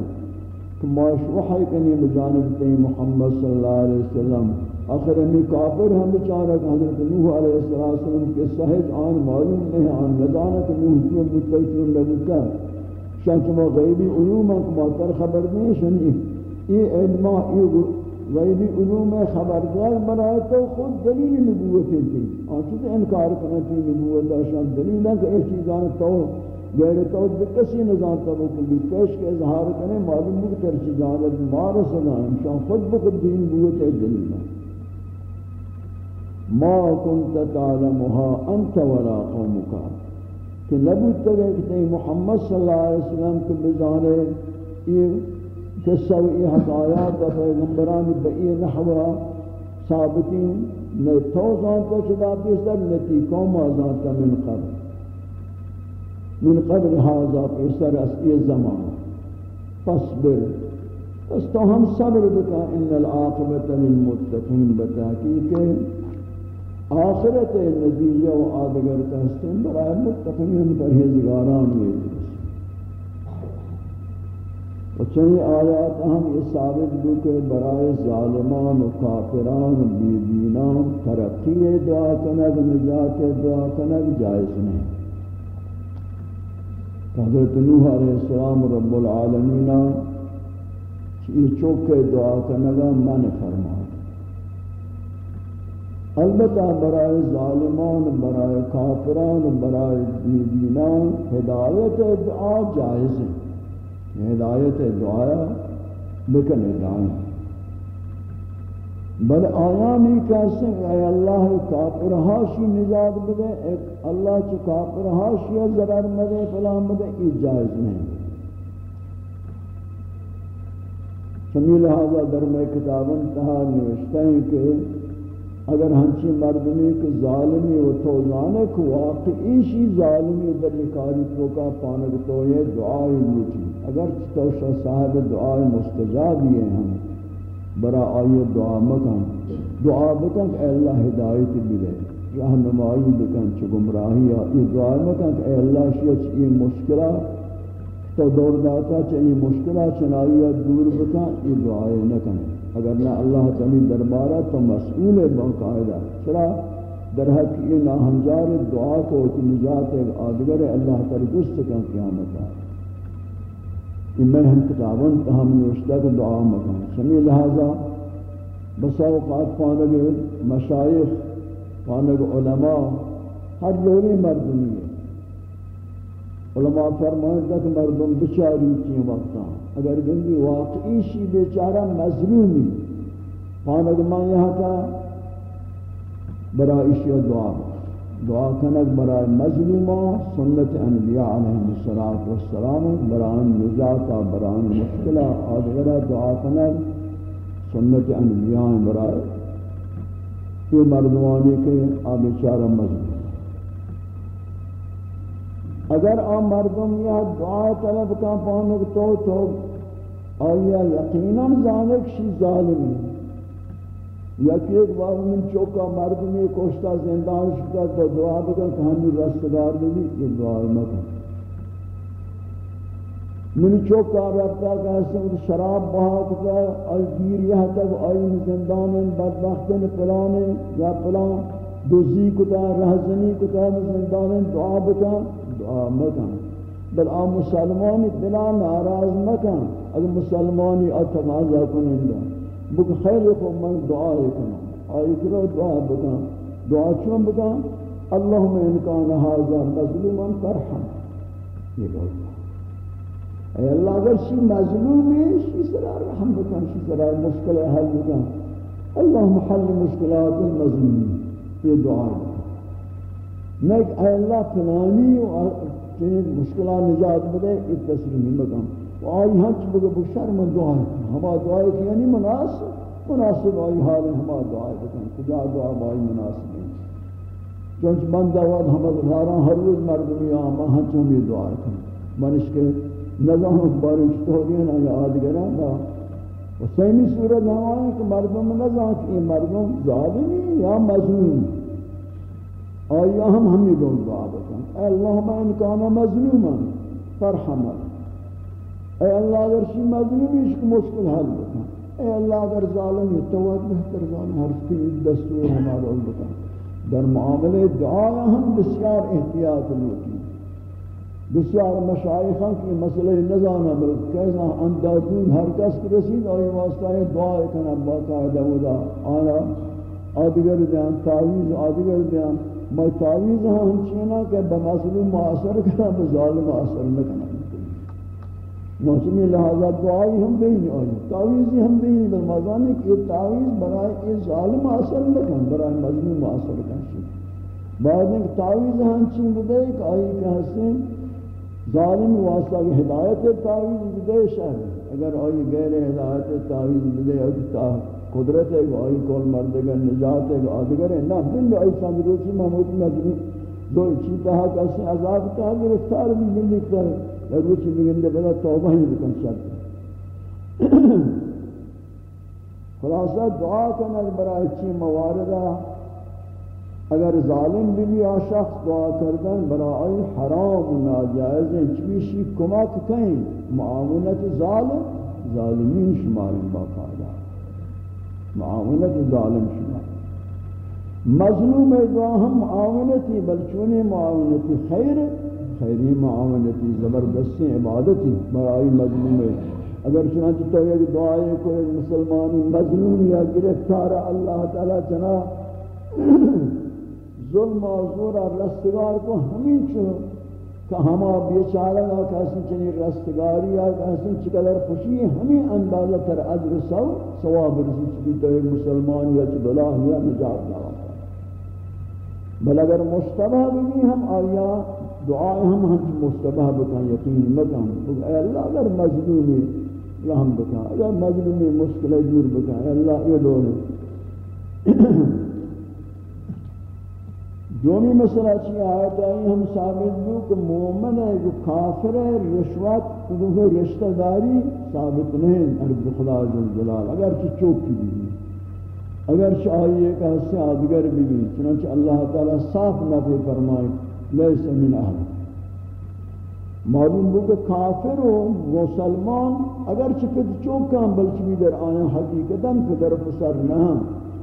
Speaker 1: کہ معاش وحی کنی بجانب تی محمد صلی اللہ علیہ وسلم. آخر ہمیں کافر ہم بچارہ کہ حضرت نوح علیہ السلام کے صحیح آن معلوم نہیں آن ندانا کہ نوح چون بکتا چون لگتا شانچ ما غیبی علوم ہیں کہ خبر نہیں شنی یہ علمہ یہ غیبی علوم خبردار برای تو خود دلیل نبوت تھی اور چیز انکار کرنا تھی نبوت آشان دلیل ہے کہ ایک چیزان تو، غیر تو کسی نظام تو کلی پیش کے اظہار کرنے معلوم ہے کہ چیزان مار سنا انشان خود بخود دین نبوت ہے دلیل ہے ما كنت تعلمها انت ولا قومك کہ نبوت تو کہ محمد صلی اللہ علیہ وسلم کو بظاہر یہ قصہ و ای حقایات و پیغمبران بئی نحوہ ثابتین نہ تو زانتا چدا پیسر نتی قوم آزانتا من قبل. من قبل حاضا پیسر اس ای زمان. فاصبر بس تو ہم صبر بکا ان العاقبت للمتقین بتا بتحقیق آخرت نتیجہ و آدگر کا حسن برای متقین پرہیزگاران ہوئے چنی آیات ہم یہ ثابت بھی کہ برائے ظالمان و کافران و بیدینان ترقی دعا کنگ نجات دعا کنگ جائز نہیں۔ حضرت نوح علیہ السلام رب العالمین یہ چوک دعا کنگا من فرمائے البتہ برائے ظالمان، برائے کافران، برائے دینان ہدایت دعا جائز ہے ہدایت دعا لیکن ادائیں بل آیانی کہتے ہیں اے اللہ کافر ہاشی نجات بدے، ایک اللہ چی کافر ہاشی ضرر مدے فلان بدے یہ جائز نہیں۔ سمی لہذا در میں کتابن تہا نوشتے ہیں کہ اگر ہنچی مردمی کے ظالمی و توزانے کو واقعی شی ظالمی در نکاری توکا پانک تو یہ دعائی لوٹی۔ اگر توشا صاحب دعائی مستجاب یہ ہم، برا آئی دعا مکن۔ دعا بکن اے اللہ ہدایت بلے رہنمائی بکن چھ گمراہی یہ دعا مکن اے اللہ شیچ یہ مشکلہ، تو دور داتا چھ یہ مشکلہ چنائیہ دور بکن یہ دعائی نکن۔ اگر نہ اللہ تعالی دربارہ تو مسئول باقاعدہ۔ چرا؟ در حق یہ نہ دعا کو کہ نجات ایک آدگر اللہ تعالی جست کا قیامت ہے ان میں ہم کتابوں ہم نوشتہ کہ دعا مکان سمی لہذا بسا اوقات پانگ مشایخ پانگ علماء ہر لوری مردمی. ہے علماء فرمائیں تک مردم بچاری چین وقتا. اگر گندی واقعی شی بیچارہ مظلومی. پانک من یہاں کا برای شی دعا دعا کنک برای مظلومہ سنت انبیاء علیہ السلام برای نجاتا برای مشکلہ آدھگرہ دعا کنک سنت انبیاء برای یہ مردمانی کے آبیچارہ مظلوم اگر آ مردم یا دعا طلب کا پانک تو تو آیا یقیناً زانک شی ظالمی. یا کہ ایک بار من چوکا مردمی کوشتا زندان شکا تو دعا بکن کہ ہمیں رستگار بھی یہ دعا مکن. من چوکا ربتا کہ حسن شراب بہا کتا آئی گیر یہ تک آئی زندان بدبختن پلانے یا پلان دوزی کتا رہزنی کتا زندان دعا بکن، دعا مکن. بل آ مسلمانی دلا ناراض مکن. اگر مسلمانی اتمازا کنندا بک خیر کو من دعا کنم آئی کرو دعا بکن دعا چون بکن اللہم انکان هذا مظلوما فرحم یہ بات اے اللہ، اگر شی مظلوم ہے، شی سرا رحم بکن شی سرا مشکل حل بکن اللہم حل مشکلات المظلومین. یہ دعا ہے۔ نیک، اے اللہ پنانی و چنین مشکلات نجات بدے اس تسلیمی مکم و آئی ہنچ بگے بشار من دعا ہے۔ ہما دعا ہے کہ یعنی مناسب مناسب آئی حال ہما دعا ہے بکن کجا دعا بائی مناسب ہے چونچ من دعوات ہما دعا ہر روز مردمی آما ہنچ ہم یہ دعا ہے منش کے نظام بارش تو گئے نا، یا آدگران دا و صورت ہمائیں کہ مردم نظام کہ مردم ظالمی یا مظلوم۔ آیا ہم ہمیں دون دعا بکن۔ اے اللہم ان کانا مظلوما فرحمہ اے اللہ اگر شی مظلومی اس کو مشکل حل بکن اے اللہ اگر ظالم یہ تواد بہتر ظالم ہر کی دستور ہمارا بکن در معاملے دعا ہم بسیار احتیاط لوٹی بسیار مشایخان کی مسئلہ نظام بلکہ کیسا اندازون ہر کس کی رسید آئی واسطہ دعا کنا باقاعدہ ودا آنا آدگر دیان تعویز آدگر دیان میں تعویز ہاں ہم چینا کہ بمظلوم معاصر کرنا بظالم معاصر نہ موسمی لہذا دعائی ہم نہیں آئی تعویزی ہم نہیں برمازانی کہ یہ تعویز برای یہ ظالم معاصر نہ کرنا برای مظلوم معاصر کرنا بعد ایک تعویز ہم چین بدے کہ آئی کہ حسن ظالم واسطہ کی ہدایت تعویز بدے شہر۔ اگر آئی غیر ہدایت تعویز بدے اگر قدرت ہے کہ آئی کول مردگا نجات ہے کہ آدگر ہے نا بل آئی سندروسی محمود مجموع دو چیتا ہے کہ عذاب تا، گرفتار بھی بل لکھتا ہے یا روچی بگندے بلا توبہ ہی بکن شرط خلاصہ دعا کرنا برای چی مواردہ اگر ظالم بھی آ شخص دعا کردن برای حرام و ناجائز ہیں چویشی کمک کہیں معاونت ظالم ظالمین شمارن باقاعدہ معاونت ظالم شما مظلوم دعا ہم معاونتی بلچونی معاونتی خیر ہے خیری معاونتی، زبردستی عبادتی برائی مظلوم. ہے اگر چنانچہ تو ایک دعائی کوئی مسلمانی مظلوم یا گرفتار اللہ تعالی چنا، ظلم و زور رستگار کو ہمیں چھو کہ ہما بیچارہ گا کہ چنی رستگاری ہے کہ اسن چقدر خوشی، ہمیں اندازہ تر عجر سو سواب رسی چکی تو ایک مسلمان یا چی بلاہ یا نجات دعا بل اگر مشتبہ بھی ہم آیا دعائیں ہم ہم مشتبہ بکن، یقین مکن۔ اے اللہ، اگر مظلومی رحم بکن، اگر مظلومی مشکل دور بکن، اے اللہ، یہ دولے دومی مسئلہ چی آیت آئی ہم ثابت دو کہ مومن ہے کہ کافر ہے، رشوت کہ رشتہ داری ثابت نہیں، عرض خدا جلال۔ اگر چی چوکی بھی اگر چاہیے کہ حصہ آدگر بھی بھی چنانچہ اللہ تعالی صاف نفی فرمائے۔ لیس من اہل معلوم ہو کہ کافر و مسلمان اگر چکت چوکاں بلچ بھی در آیا حقیقتا پدر پسر نہ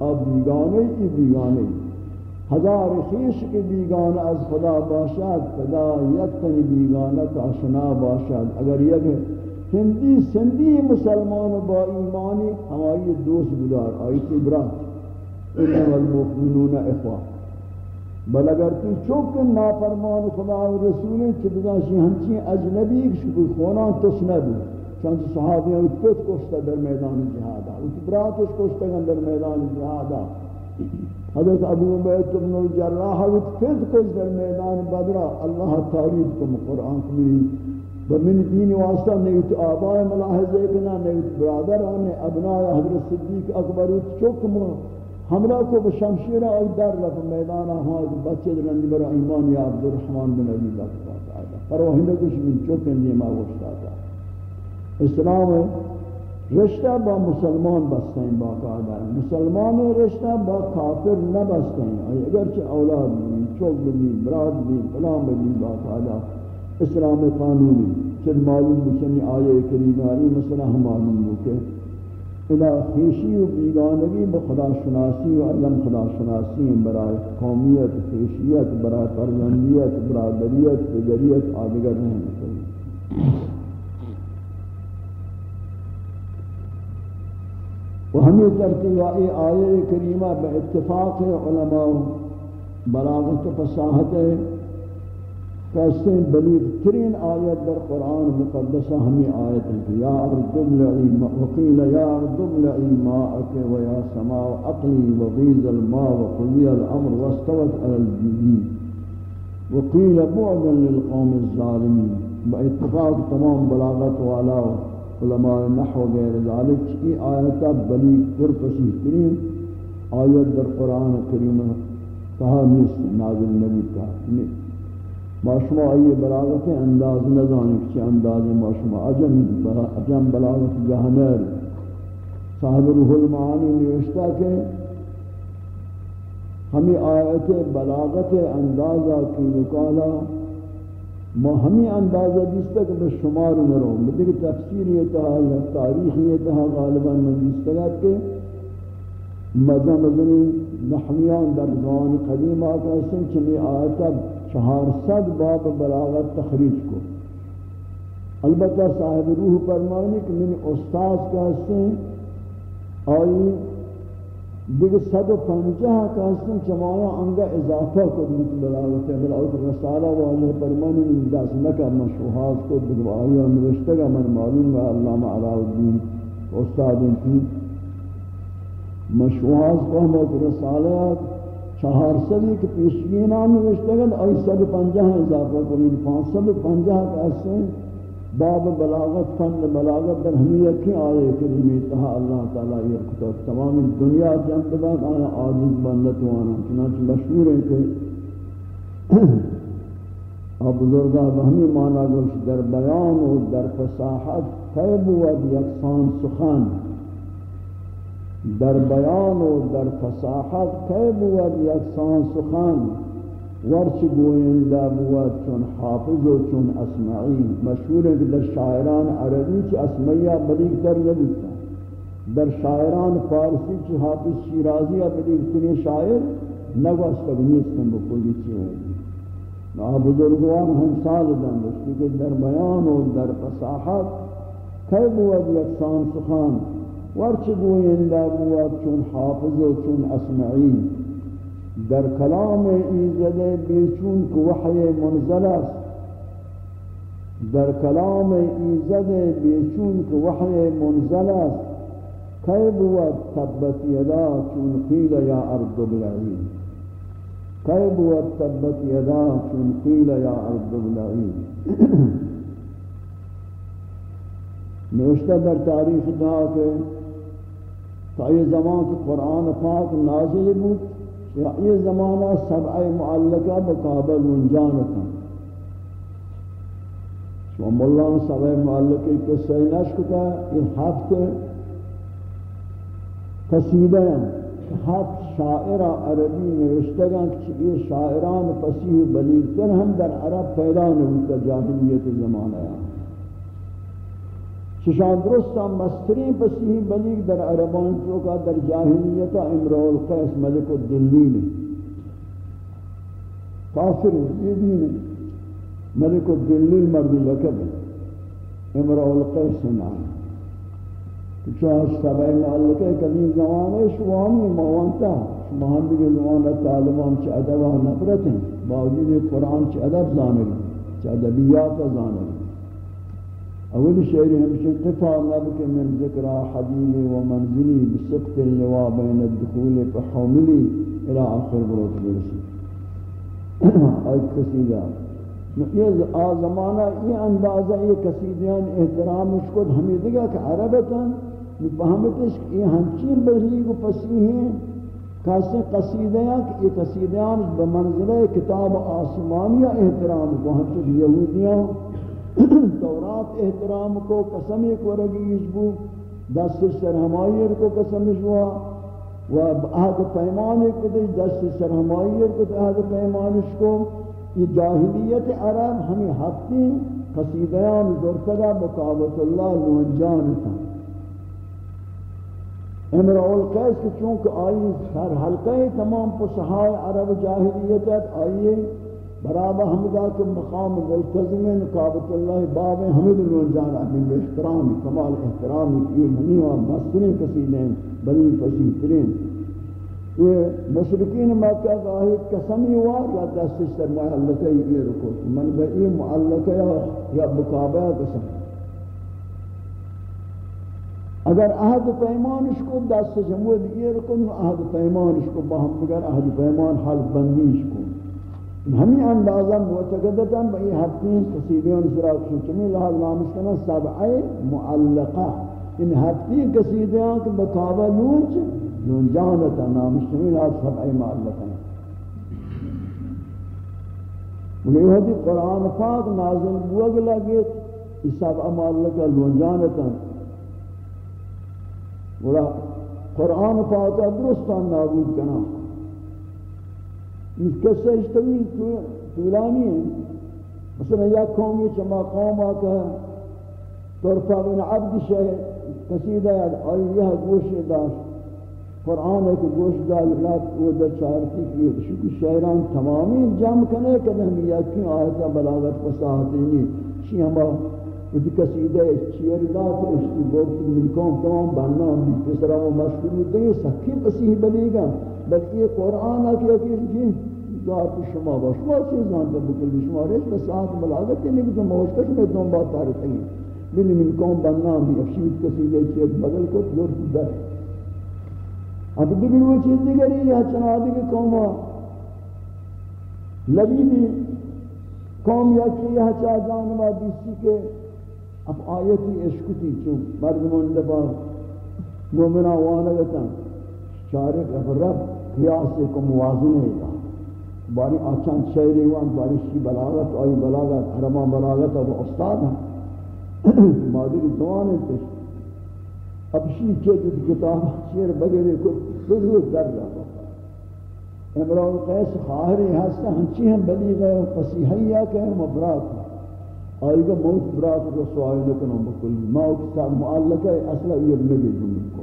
Speaker 1: اب بیگانے ای بیگانے ہزار خیش کے بیگان از خدا باشد، خدا یک تن بیگانت آشنا باشد. اگر یک ہندی سندی مسلمان با ایمانی ہماری دوست بدار آیت عبرات. انما المؤمنون اخوان. بل اگر تو چوک نافرمان خدا و رسول چبداشی ہنچی اجنبی شکل خونان تس نبو چند صحابیاں اتفت کشتا در میدان جہادا اتبراتش کشتا در میدان جہادا۔ حضرت ابو عبید بن الجراح وقت فض کچھ در میدان بدرہ، اللہ تعریف کم قرآن کمی۔ ومن دین واسطہ نیوت آباء ملاحظے کنا نیوت برادر آنے ابناء حضرت صدیق اکبر چکم ہمرا کو بشمشیر آئی در لف میدان ہمارے بچے در برا ایمان یا عبدالرحمن بن علی اللہ پر وہ ہندو کچھ من چکن دیما گوشتا تھا اسلام رشتہ با مسلمان بستے ہیں باقاعدہ مسلمان رشتہ با کافر نہ بستے ہیں اگرچہ اولاد بھی چوک بھی براد بھی فلان بھی باقاعدہ اسلام قانونی چل معلوم بچنی آیے کریمانی مثلا ہم معلوم ہو کہ ادا خیشی و بیگانگی با خدا شناسی و علم خدا شناسی برای قومیت خیشیت برای فرزندیت، برادریت فجریت آدگر نہیں مثلا و ہمیں ترتیب آئی آیے کریمہ بے اتفاق علماء بلاغت فصاحت کہتے بلیغ ترین آیت در قرآن مقدسہ ہمیں آیت ہے کہ یا ارض ابلعی وقیل یا ارض ابلعی ماءک و یا سماء اقلی وغیز الماء وقضی الامر واستوت على الجدید وقیل بعدا للقوم الظالمین. با اتفاق تمام بلاغت والا علماء نحو غیر ذالک کی آیتا بلی پر پسیح کریم آیت در قرآن کریم کہا نیست، نازل نبی یعنی کا ما شما آئیے بلاغت انداز نظانے کچھ انداز ما شما. عجم, عجم بلاغت جہنر صاحب روح المعانی نوشتا کہ ہمیں آیت بلاغت اندازہ کی نکالا. ما ہمیں اندازہ دیستا کہ بس شمار نہ رہو کہ تفسیر یہ تھا یا تاریخ یہ تھا غالباً من دیستا کہ مزہ مزنی نحویان در زوان قدیم آقا سن چمی آیتا چہار صد باب بلاغت تخریج کو۔ البتہ صاحب روح فرمانی کہ من استاذ کا سن آئی دیگر صد و پنجہ کا حسن چمایا انگا اضافہ کو دیت بلاغت ہے بلاغت رسالہ واضح پرمانی من داس مکہ مشوحاز کو دیگر آیا نوشتگا من معلوم ہے، علامہ علاء الدین استاد انتی مشوحاز کو ہم رسالہ چہار سلی کے پیشگینان نوشتگا آئی صد و پنجہ اضافہ کو من پانچ صد و پنجہ کا حسن باب بلاغت، فن بلاغت در ہمی یکی آئے کریمی تہا اللہ تعالیٰ یہ کتب تمام دنیا جنب بعد آیا عاجز بندت وانا چنانچہ مشہور ہے کہ اب بزرگا بہمی مانا گوش، در بیان و در فصاحت قیب و یکسان سخن. در بیان و در فصاحت قیب و یکسان سخن؟ ورچ گوینده بود چون حافظ و چون اسمعی مشهور ہے کہ در شاعران عربی چی اسمعی بلیغ تر نبودتا در شاعران فارسی چی حافظ شیرازی بلیغ ترین شاعر نگوستا نیستن بکلی چی ہوئی نا بزرگوان ہم سال دن بشتی کہ در بیان و در فصاحت کی بود یکسان سخان ورچ گوینده بود چون حافظ و چون اسمعی در کلام ایزد بیچون کو وحی منزل است در کلام ایزد بیچون کو وحی منزل است کی بود تبت یدا چون قیل یا ارض بلعین کی بود تبت یدا چون قیل یا ارض بلعین نوشتہ در تاریخ دا کہ تا یہ زمان کہ قرآن پاک نازل بود یہ زمانہ سبع معلقہ بقابل انجانتا شما ملان سبع معلقی قصہ نشکتا یہ ہفت قصیدہ ہیں۔ ہفت شاعر عربی نوشتگاں کہ یہ شاعران فصیح بلیغتر ہم در عرب پیدا نبوتا جاہلیت زمانہ۔ ہے چشان درستا مسترین پسیح بلیغ در عربان چوکا در جاہلیتا امرو القیس ملک الدلین کافر یہ دین ملک الدلین مردی لکب امرو القیس نام چاہاں سبعی معلقہ قدیم زمانے شوامی موانتا شمہن دیگے زمانہ طالبان چا ادبہ نفرت ہیں۔ باوجود قرآن چا ادب زانگی چا ادبیات زانگی۔ أول شعر ہمشہ قفا نبک من ذکر حدیمی و منزلی بسقط اللوا بین الدخول فحوملی إلى آخر بروت برسی آیت قصیدہ یہ آزمانہ یہ اندازہ یہ قصیدیان احترامش کو ہمیں دیگا کہ عربتا فہمتش کہ یہ ہمچین بلیغ و فصیح ہیں. کیسے قصیدیاں کہ یہ قصیدیان بمنزلہ کتاب آسمانیہ احترام کو ہمچین یہودیاں تورات احترام کو قسم ایک ورگی بو، دست سرہمائیر کو قسم شوا، و عہد پیمان کو دست سرہمائیر کو عہد پیمانش کو یہ جاہلیت عرب ہمیں ہفتی قصیدیان زرتگا بقابت اللہ لونجان تھا۔ امرع القیس کہ چونکہ آئی سر حلقہ تمام پسہائے عرب جاہلیت آئیے برابر حمدہ کے مقام ملتزم نقابت اللہ باب حمد الوجان احمد احترام، کمال احترام یہ منی و مسترین قصیدیں بلی فصیح ترین۔ یہ مشرکین مکہ ظاہر قسمی وار یا دست سر معلقہ یہ رکو من بئی معلقہ یا بقابہ قسم۔ اگر عہد پیمانش کو دست جمود یہ رکو عہد پیمانش کو باہم بگر عہد پیمان حل بندیش کو۔ ہمیں اندازہ معتقدتا بئی ہفتین قصیدیون سراغ چمی لحاظ نامش کنا سبعی معلقہ ان ہفتین قصیدیون کے بقابہ لونچ لونجانتا نامش کمی لحاظ سبعی معلقہ لیہدی قرآن پاک نازل بوگ لگے اس سبع معلقہ لونجانتا قرآن پاک درستان نابود کنا اس قصہ اشتوی طولانی ہے مثلا یا قومی چما قوم آکا طرفہ بن عبد شہ قصیدہ آئی یہ گوش داشت قرآن ہے کہ گوش دال رات وہ در چارتی کی شکر شہران تمامی جمع کنے کہ ہم یقین آیتا بلاغت فصاحتی نہیں شی ہما وہ قصیدہ چیر دات اشتی بوقت ملکوں تمام بننا ہم بھی پسرا وہ مشکل دیں سکھی بسیح بلی گا بلکہ یہ قرآن آکی اکی جی ذات شما با شما چیز زانتے بکلی شما ریش بس آت بلاغت نہیں بکل موشکش میں دون بات تارتے ہیں بلی من قوم بننا بھی افشید کسی دے چیز بدل کو دور کی در اب دیگر وہ چیز دیگری یا چنا دیگر قوم لبی بھی قوم یا کی یہ چاہ جانوا دیسی کے اب آیتی عشقتی چون مردمان دفا مومنہ وانگتا شارک اب رب قیاس کو موازن ہے باری آچان شعری وان، باری شی بلاغت آئی بلاغت حرمان بلاغت اب استاد ہیں مادری دوان ہے تش. اب شی چے جو کتاب شیر بگرے کو بزرگ در رہا امران قیس خواہری ہستا ہنچی ہم بلیغ فسیحیہ کہ مبرات آئی گا موت برات رسوائی لکنوں بکلی. موت معلقہ اصلا یہ نبی جمعی کو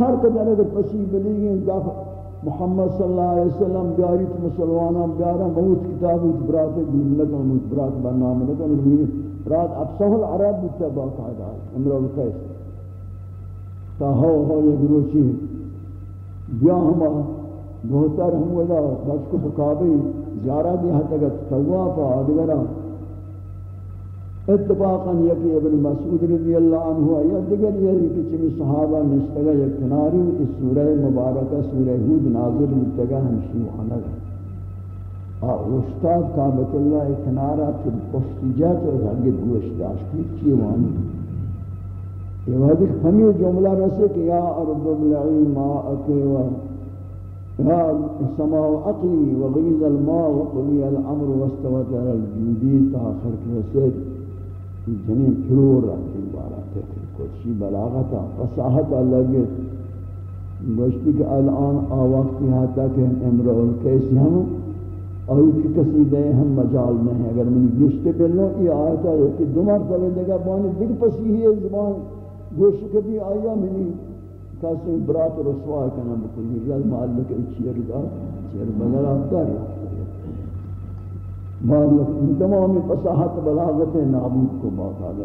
Speaker 1: ہر قدر اگر پسی بلیگیں گاف محمد صلی اللہ علیہ وسلم بیاری تو مسلمانان بیارا موت کتاب اس برات دین لگا موت برات برنام لگا برات افسح العرب بتا باقاعدہ امرو القیس تا ہو ہو یہ گروچی بیا ہما بہتر ہم ودا. بس کو بکابی زیارہ دی حد تک توافا آدگرہ اتفاقا یکی ابن مسعود رضی اللہ عنہ یا دیگر یہ کہ چمی صحابہ نستگا یک کناری کی سورہ مبارکہ، سورہ حود نازل متگا ہم شیوانہ گا اور استاد کامت اللہ کنارہ پھر پستیجات اور ہرگت گوشتاش کی چیوانی یہ وحدی ہمیں جملہ رسے کہ یا ارض بلعی ماءکی و یا سماء اقلی وغیز الماء وقلی الامر واستوت على الجودی تاخر کے رسے جنین پرور رہتی بارا تکر کچھی بلاغتا فصاحتا لگے گوشتی کہ الان آوقتی ہاتا کہ امرؤ کیسی ہم اور کی کسی دے ہم مجال نہیں اگر من گشتے پہلو یہ آیتا ہے کہ دو مرتبہ دیگا بانی دیکھ پسی ہے زبان گوشت کبھی آیا منی کسی برات رسوا کنا بکلی رضا رل معلق چیر دا چیر بگر آپ در رہا بعد تمام فصاحت بلاغت نابود کو باقاعدہ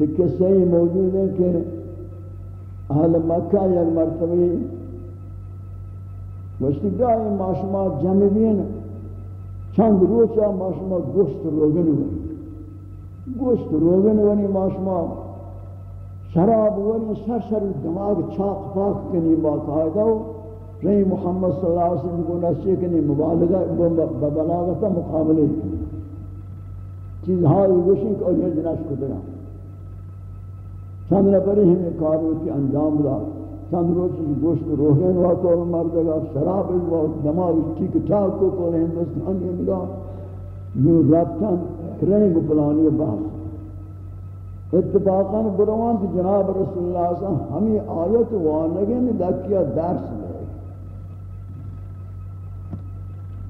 Speaker 1: ایک قصہ یہ موجود ہے کہ اہل مکہ یک مرتبہ وشتی گاہی معاشمات جمع بین چند روچا معاشمات گوشت روگن ہوئی. گوشت روگن ہوئی معاشمات شراب ہوئی، سر سر دماغ چاق پاک کنی باقاعدہ ہو. نہیں، محمد صلی اللہ علیہ وسلم کو نشے کے نہیں مبالغہ ببلاغتا مقابلے چیز ہائی گوشن کو یہ جناش کو دینا چند نفری ہمیں کارو کی انجام دا چند روز گوشت روحین وقت اور مردگا شراب وقت دماغ ٹھیک ٹھاک کو کو ہندوستان یہ نگاہ جو رابطان کریں گو پلانی بحث۔ اتفاقاً بروان کی جناب رسول اللہ صلی اللہ علیہ وسلم، ہمیں آیت وانگین دکیا درس میں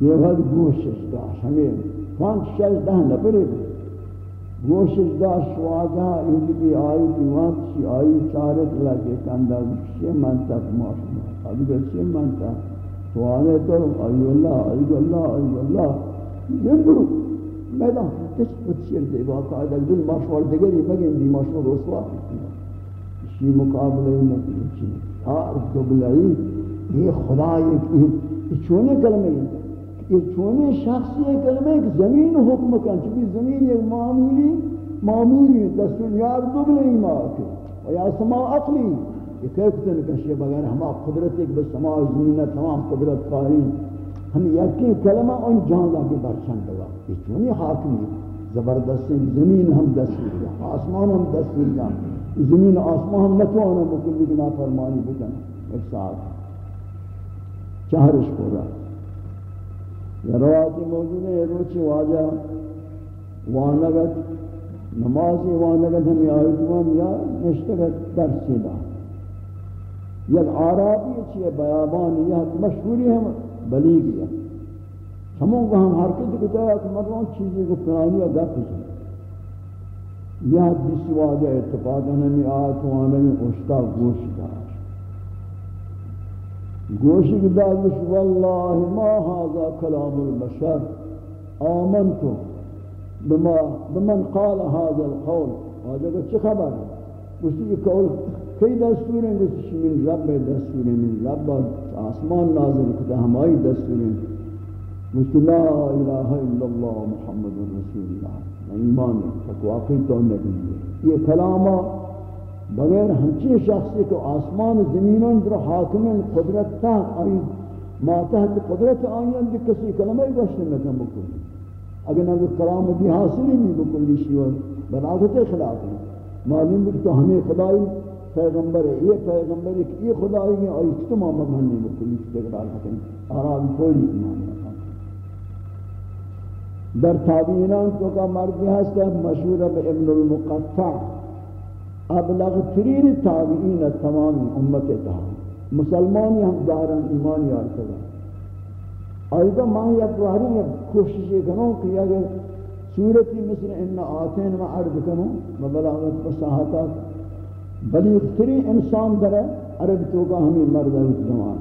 Speaker 1: یہ وقت گوشش داشت ہمیں پانچ شش دہ نپرے گوشش داشت واجہ اندکی آئی دیوان چی آئی چارت لگے کندہ شی منتق ماشما ابھی گر شی منتق تو تو ایو اللہ ایو اللہ ایو اللہ یہ برو میدان تچ پتشیر دے باقاعدہ دل ماشوار دگری مگن دی ماشوار رسوا شی مقابلہ نتی چی آر دبلعی یہ خدا یہ چونے کلمہ یہ یہ چونی شخصی ہے کلمہ ایک زمین حکم کن، چونکہ زمین ایک معمولی معمولی دستون یار دبلی ما کے۔ و یا سماع عقلی۔ یہ کہتے ہیں کہ بغیر ہما قدرت ایک بس سماع زمین تمام قدرت قائم ہم یقین کلمہ ان جانا کے برچند دوا۔ یہ چونی حاکمی زبردست زمین ہم دستور دیا آسمان ہم دستور دیا زمین آسمان ہم نتوانا بکلی بنا فرمانی بکن۔ ایک ساتھ۔ چہرش کو رہا یا رواتی موجود ہے روچی واجہ، وانگت، نمازی وانگت ہمی آیتوان یا نشتگت درسی دا یک عرابی چیئے بیابان یا مشہوری ہم بلی گیا ہموں کو ہم حرکت کتا ہے کہ مرون چیزی کو پرانی یا گپ جائے یہ حدیث واجہ اتفاقا ہمی آیتوان ہمی اشتا گوش دا گوشک دادش والله ما هذا كلام البشر آمنت بما بمن قال هذا القول. هذا چه خبر؟ گوشی کی قول کی دستور ہیں گوشی من رب دستور من رب آسمان نازل کتا ہمائی دستور ہیں گوشی لا الہ الا اللہ محمد رسول اللہ ایمان تک واقعی تو نبی یہ کلامہ بغیر ہنچی شخصی کو آسمان زمینوں در حاکم قدرت تا آئی، ما تحت قدرت آئین دی کسی کلمہ گوشت نکن بکلی اگر نگر کلام بھی حاصلی نہیں بکلی شیور بلاغت خلاف ہے معلوم بھی تو ہمیں خدای، پیغمبر ہے یہ پیغمبر ہے یہ خدای ہے، اور اس تمام مبہنی بکلی استقرار حکم آرام کوئی نہیں ایمان در تابعینان تو کا مرد ہے مشہور ابن المقطع۔ ابلغ ترین تابعین تمام امت تھا مسلمانی ہم دارن ایمان یار کلا ایضا میں یک واری کوشش کروں کہ اگر صورتی مثل ان آتین میں عرض کروں مبلغت فصاحتا بلی ترین انسان در عرب تو کا ہمیں مرد ہے اس زمان.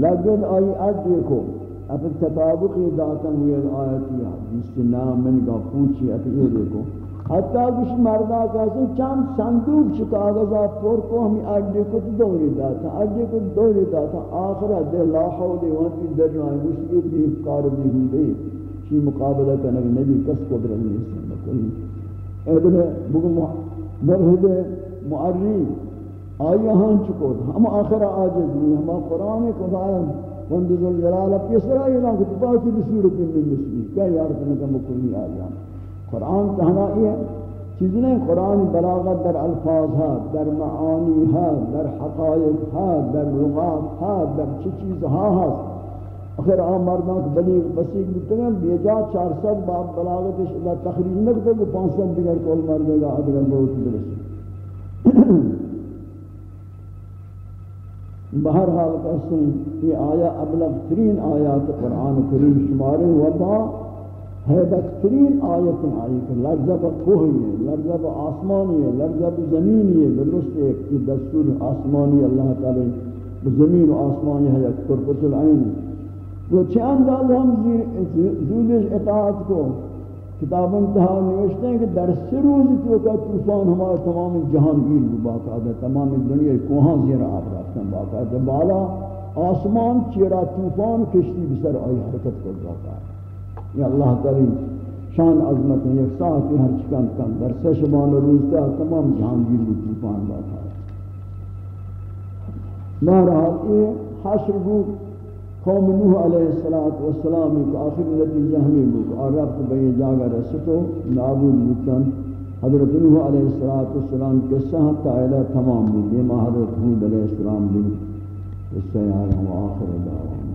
Speaker 1: لگن آئی عرض کو اب تطابقی داتن ہوئی آیتی ہے جس حدیث نام من کا پوچھی اب یہ دیکھو حتی کچھ مردہ کہتے ہیں چند صندوق چھ کاغذہ پر کو ہمیں اڈے کو دوری داتا اڈے کو دوری داتا آخرہ دے لا حول وانتی در رائے مشکل بھی کار بھی ہوں دے شی مقابلہ کرنے نبی کس قدرت نہیں سننا کوئی ابن بگو مرحد معری آئی ہاں چکو ہم آخرہ آجز ہوئی ہم قرآن کو دائم وند ذل جلال پیسرا یہ نہ کہ باقی بصورت میں مسلی کیا یار کا مکلی آیا قرآن کہنا یہ چیز نہیں، قرآن بلاغت در الفاظ ہے در معانی ہے در حقائق ہے در لغات ہے در چی چیز ہاں ہے آخر آن مردان کہ بلیغ بسیق بودتے ہیں بیجا چار سد باب بلاغتش اللہ تخریج نکتے کہ پانچ سد دیگر کول مردے گا آدھگر بہت درست بہرحال کہتے ہیں یہ آیا ابلغ ترین آیات قرآن کریم شمار وبا حیبت ترین آیت آئی کہ لرزب کوہی ہے لرزب آسمانی ہے لرزب زمینی ہے۔ بلست ایک کی دستور آسمانی اللہ تعالی زمین و آسمانی ہے یک طرفت العین۔ وہ چھ انداز ہم زودش اطاعت کو کتاب انتہا نوشتے ہیں کہ در سی روز تو کا طوفان ہمارا تمام جہان گیر بھی باقاعدہ، تمام دنیا کوہاں زیر آب رکھتے ہیں باقاعدہ بالا آسمان چیرا طوفان کشتی بسر آئی حرکت کر جاتا ہے یہ اللہ تعالی شان عظمت ہے ایک ساتھ ہر چکن کن در سے شبان روز تا تمام جہان گیر بھی طوفان باقا ہے بہرحال یہ حشر بود قوم نوح علیہ الصلوۃ والسلام ایک آخر نتیجہ ہمیں بک اور رب بے جاگا رسطو نابود بکن حضرت نوح علیہ الصلوۃ والسلام کے ساتھ تائلہ تمام بود یہ حضرت ہود علیہ السلام بھی اس سے آیا آخر دعوانا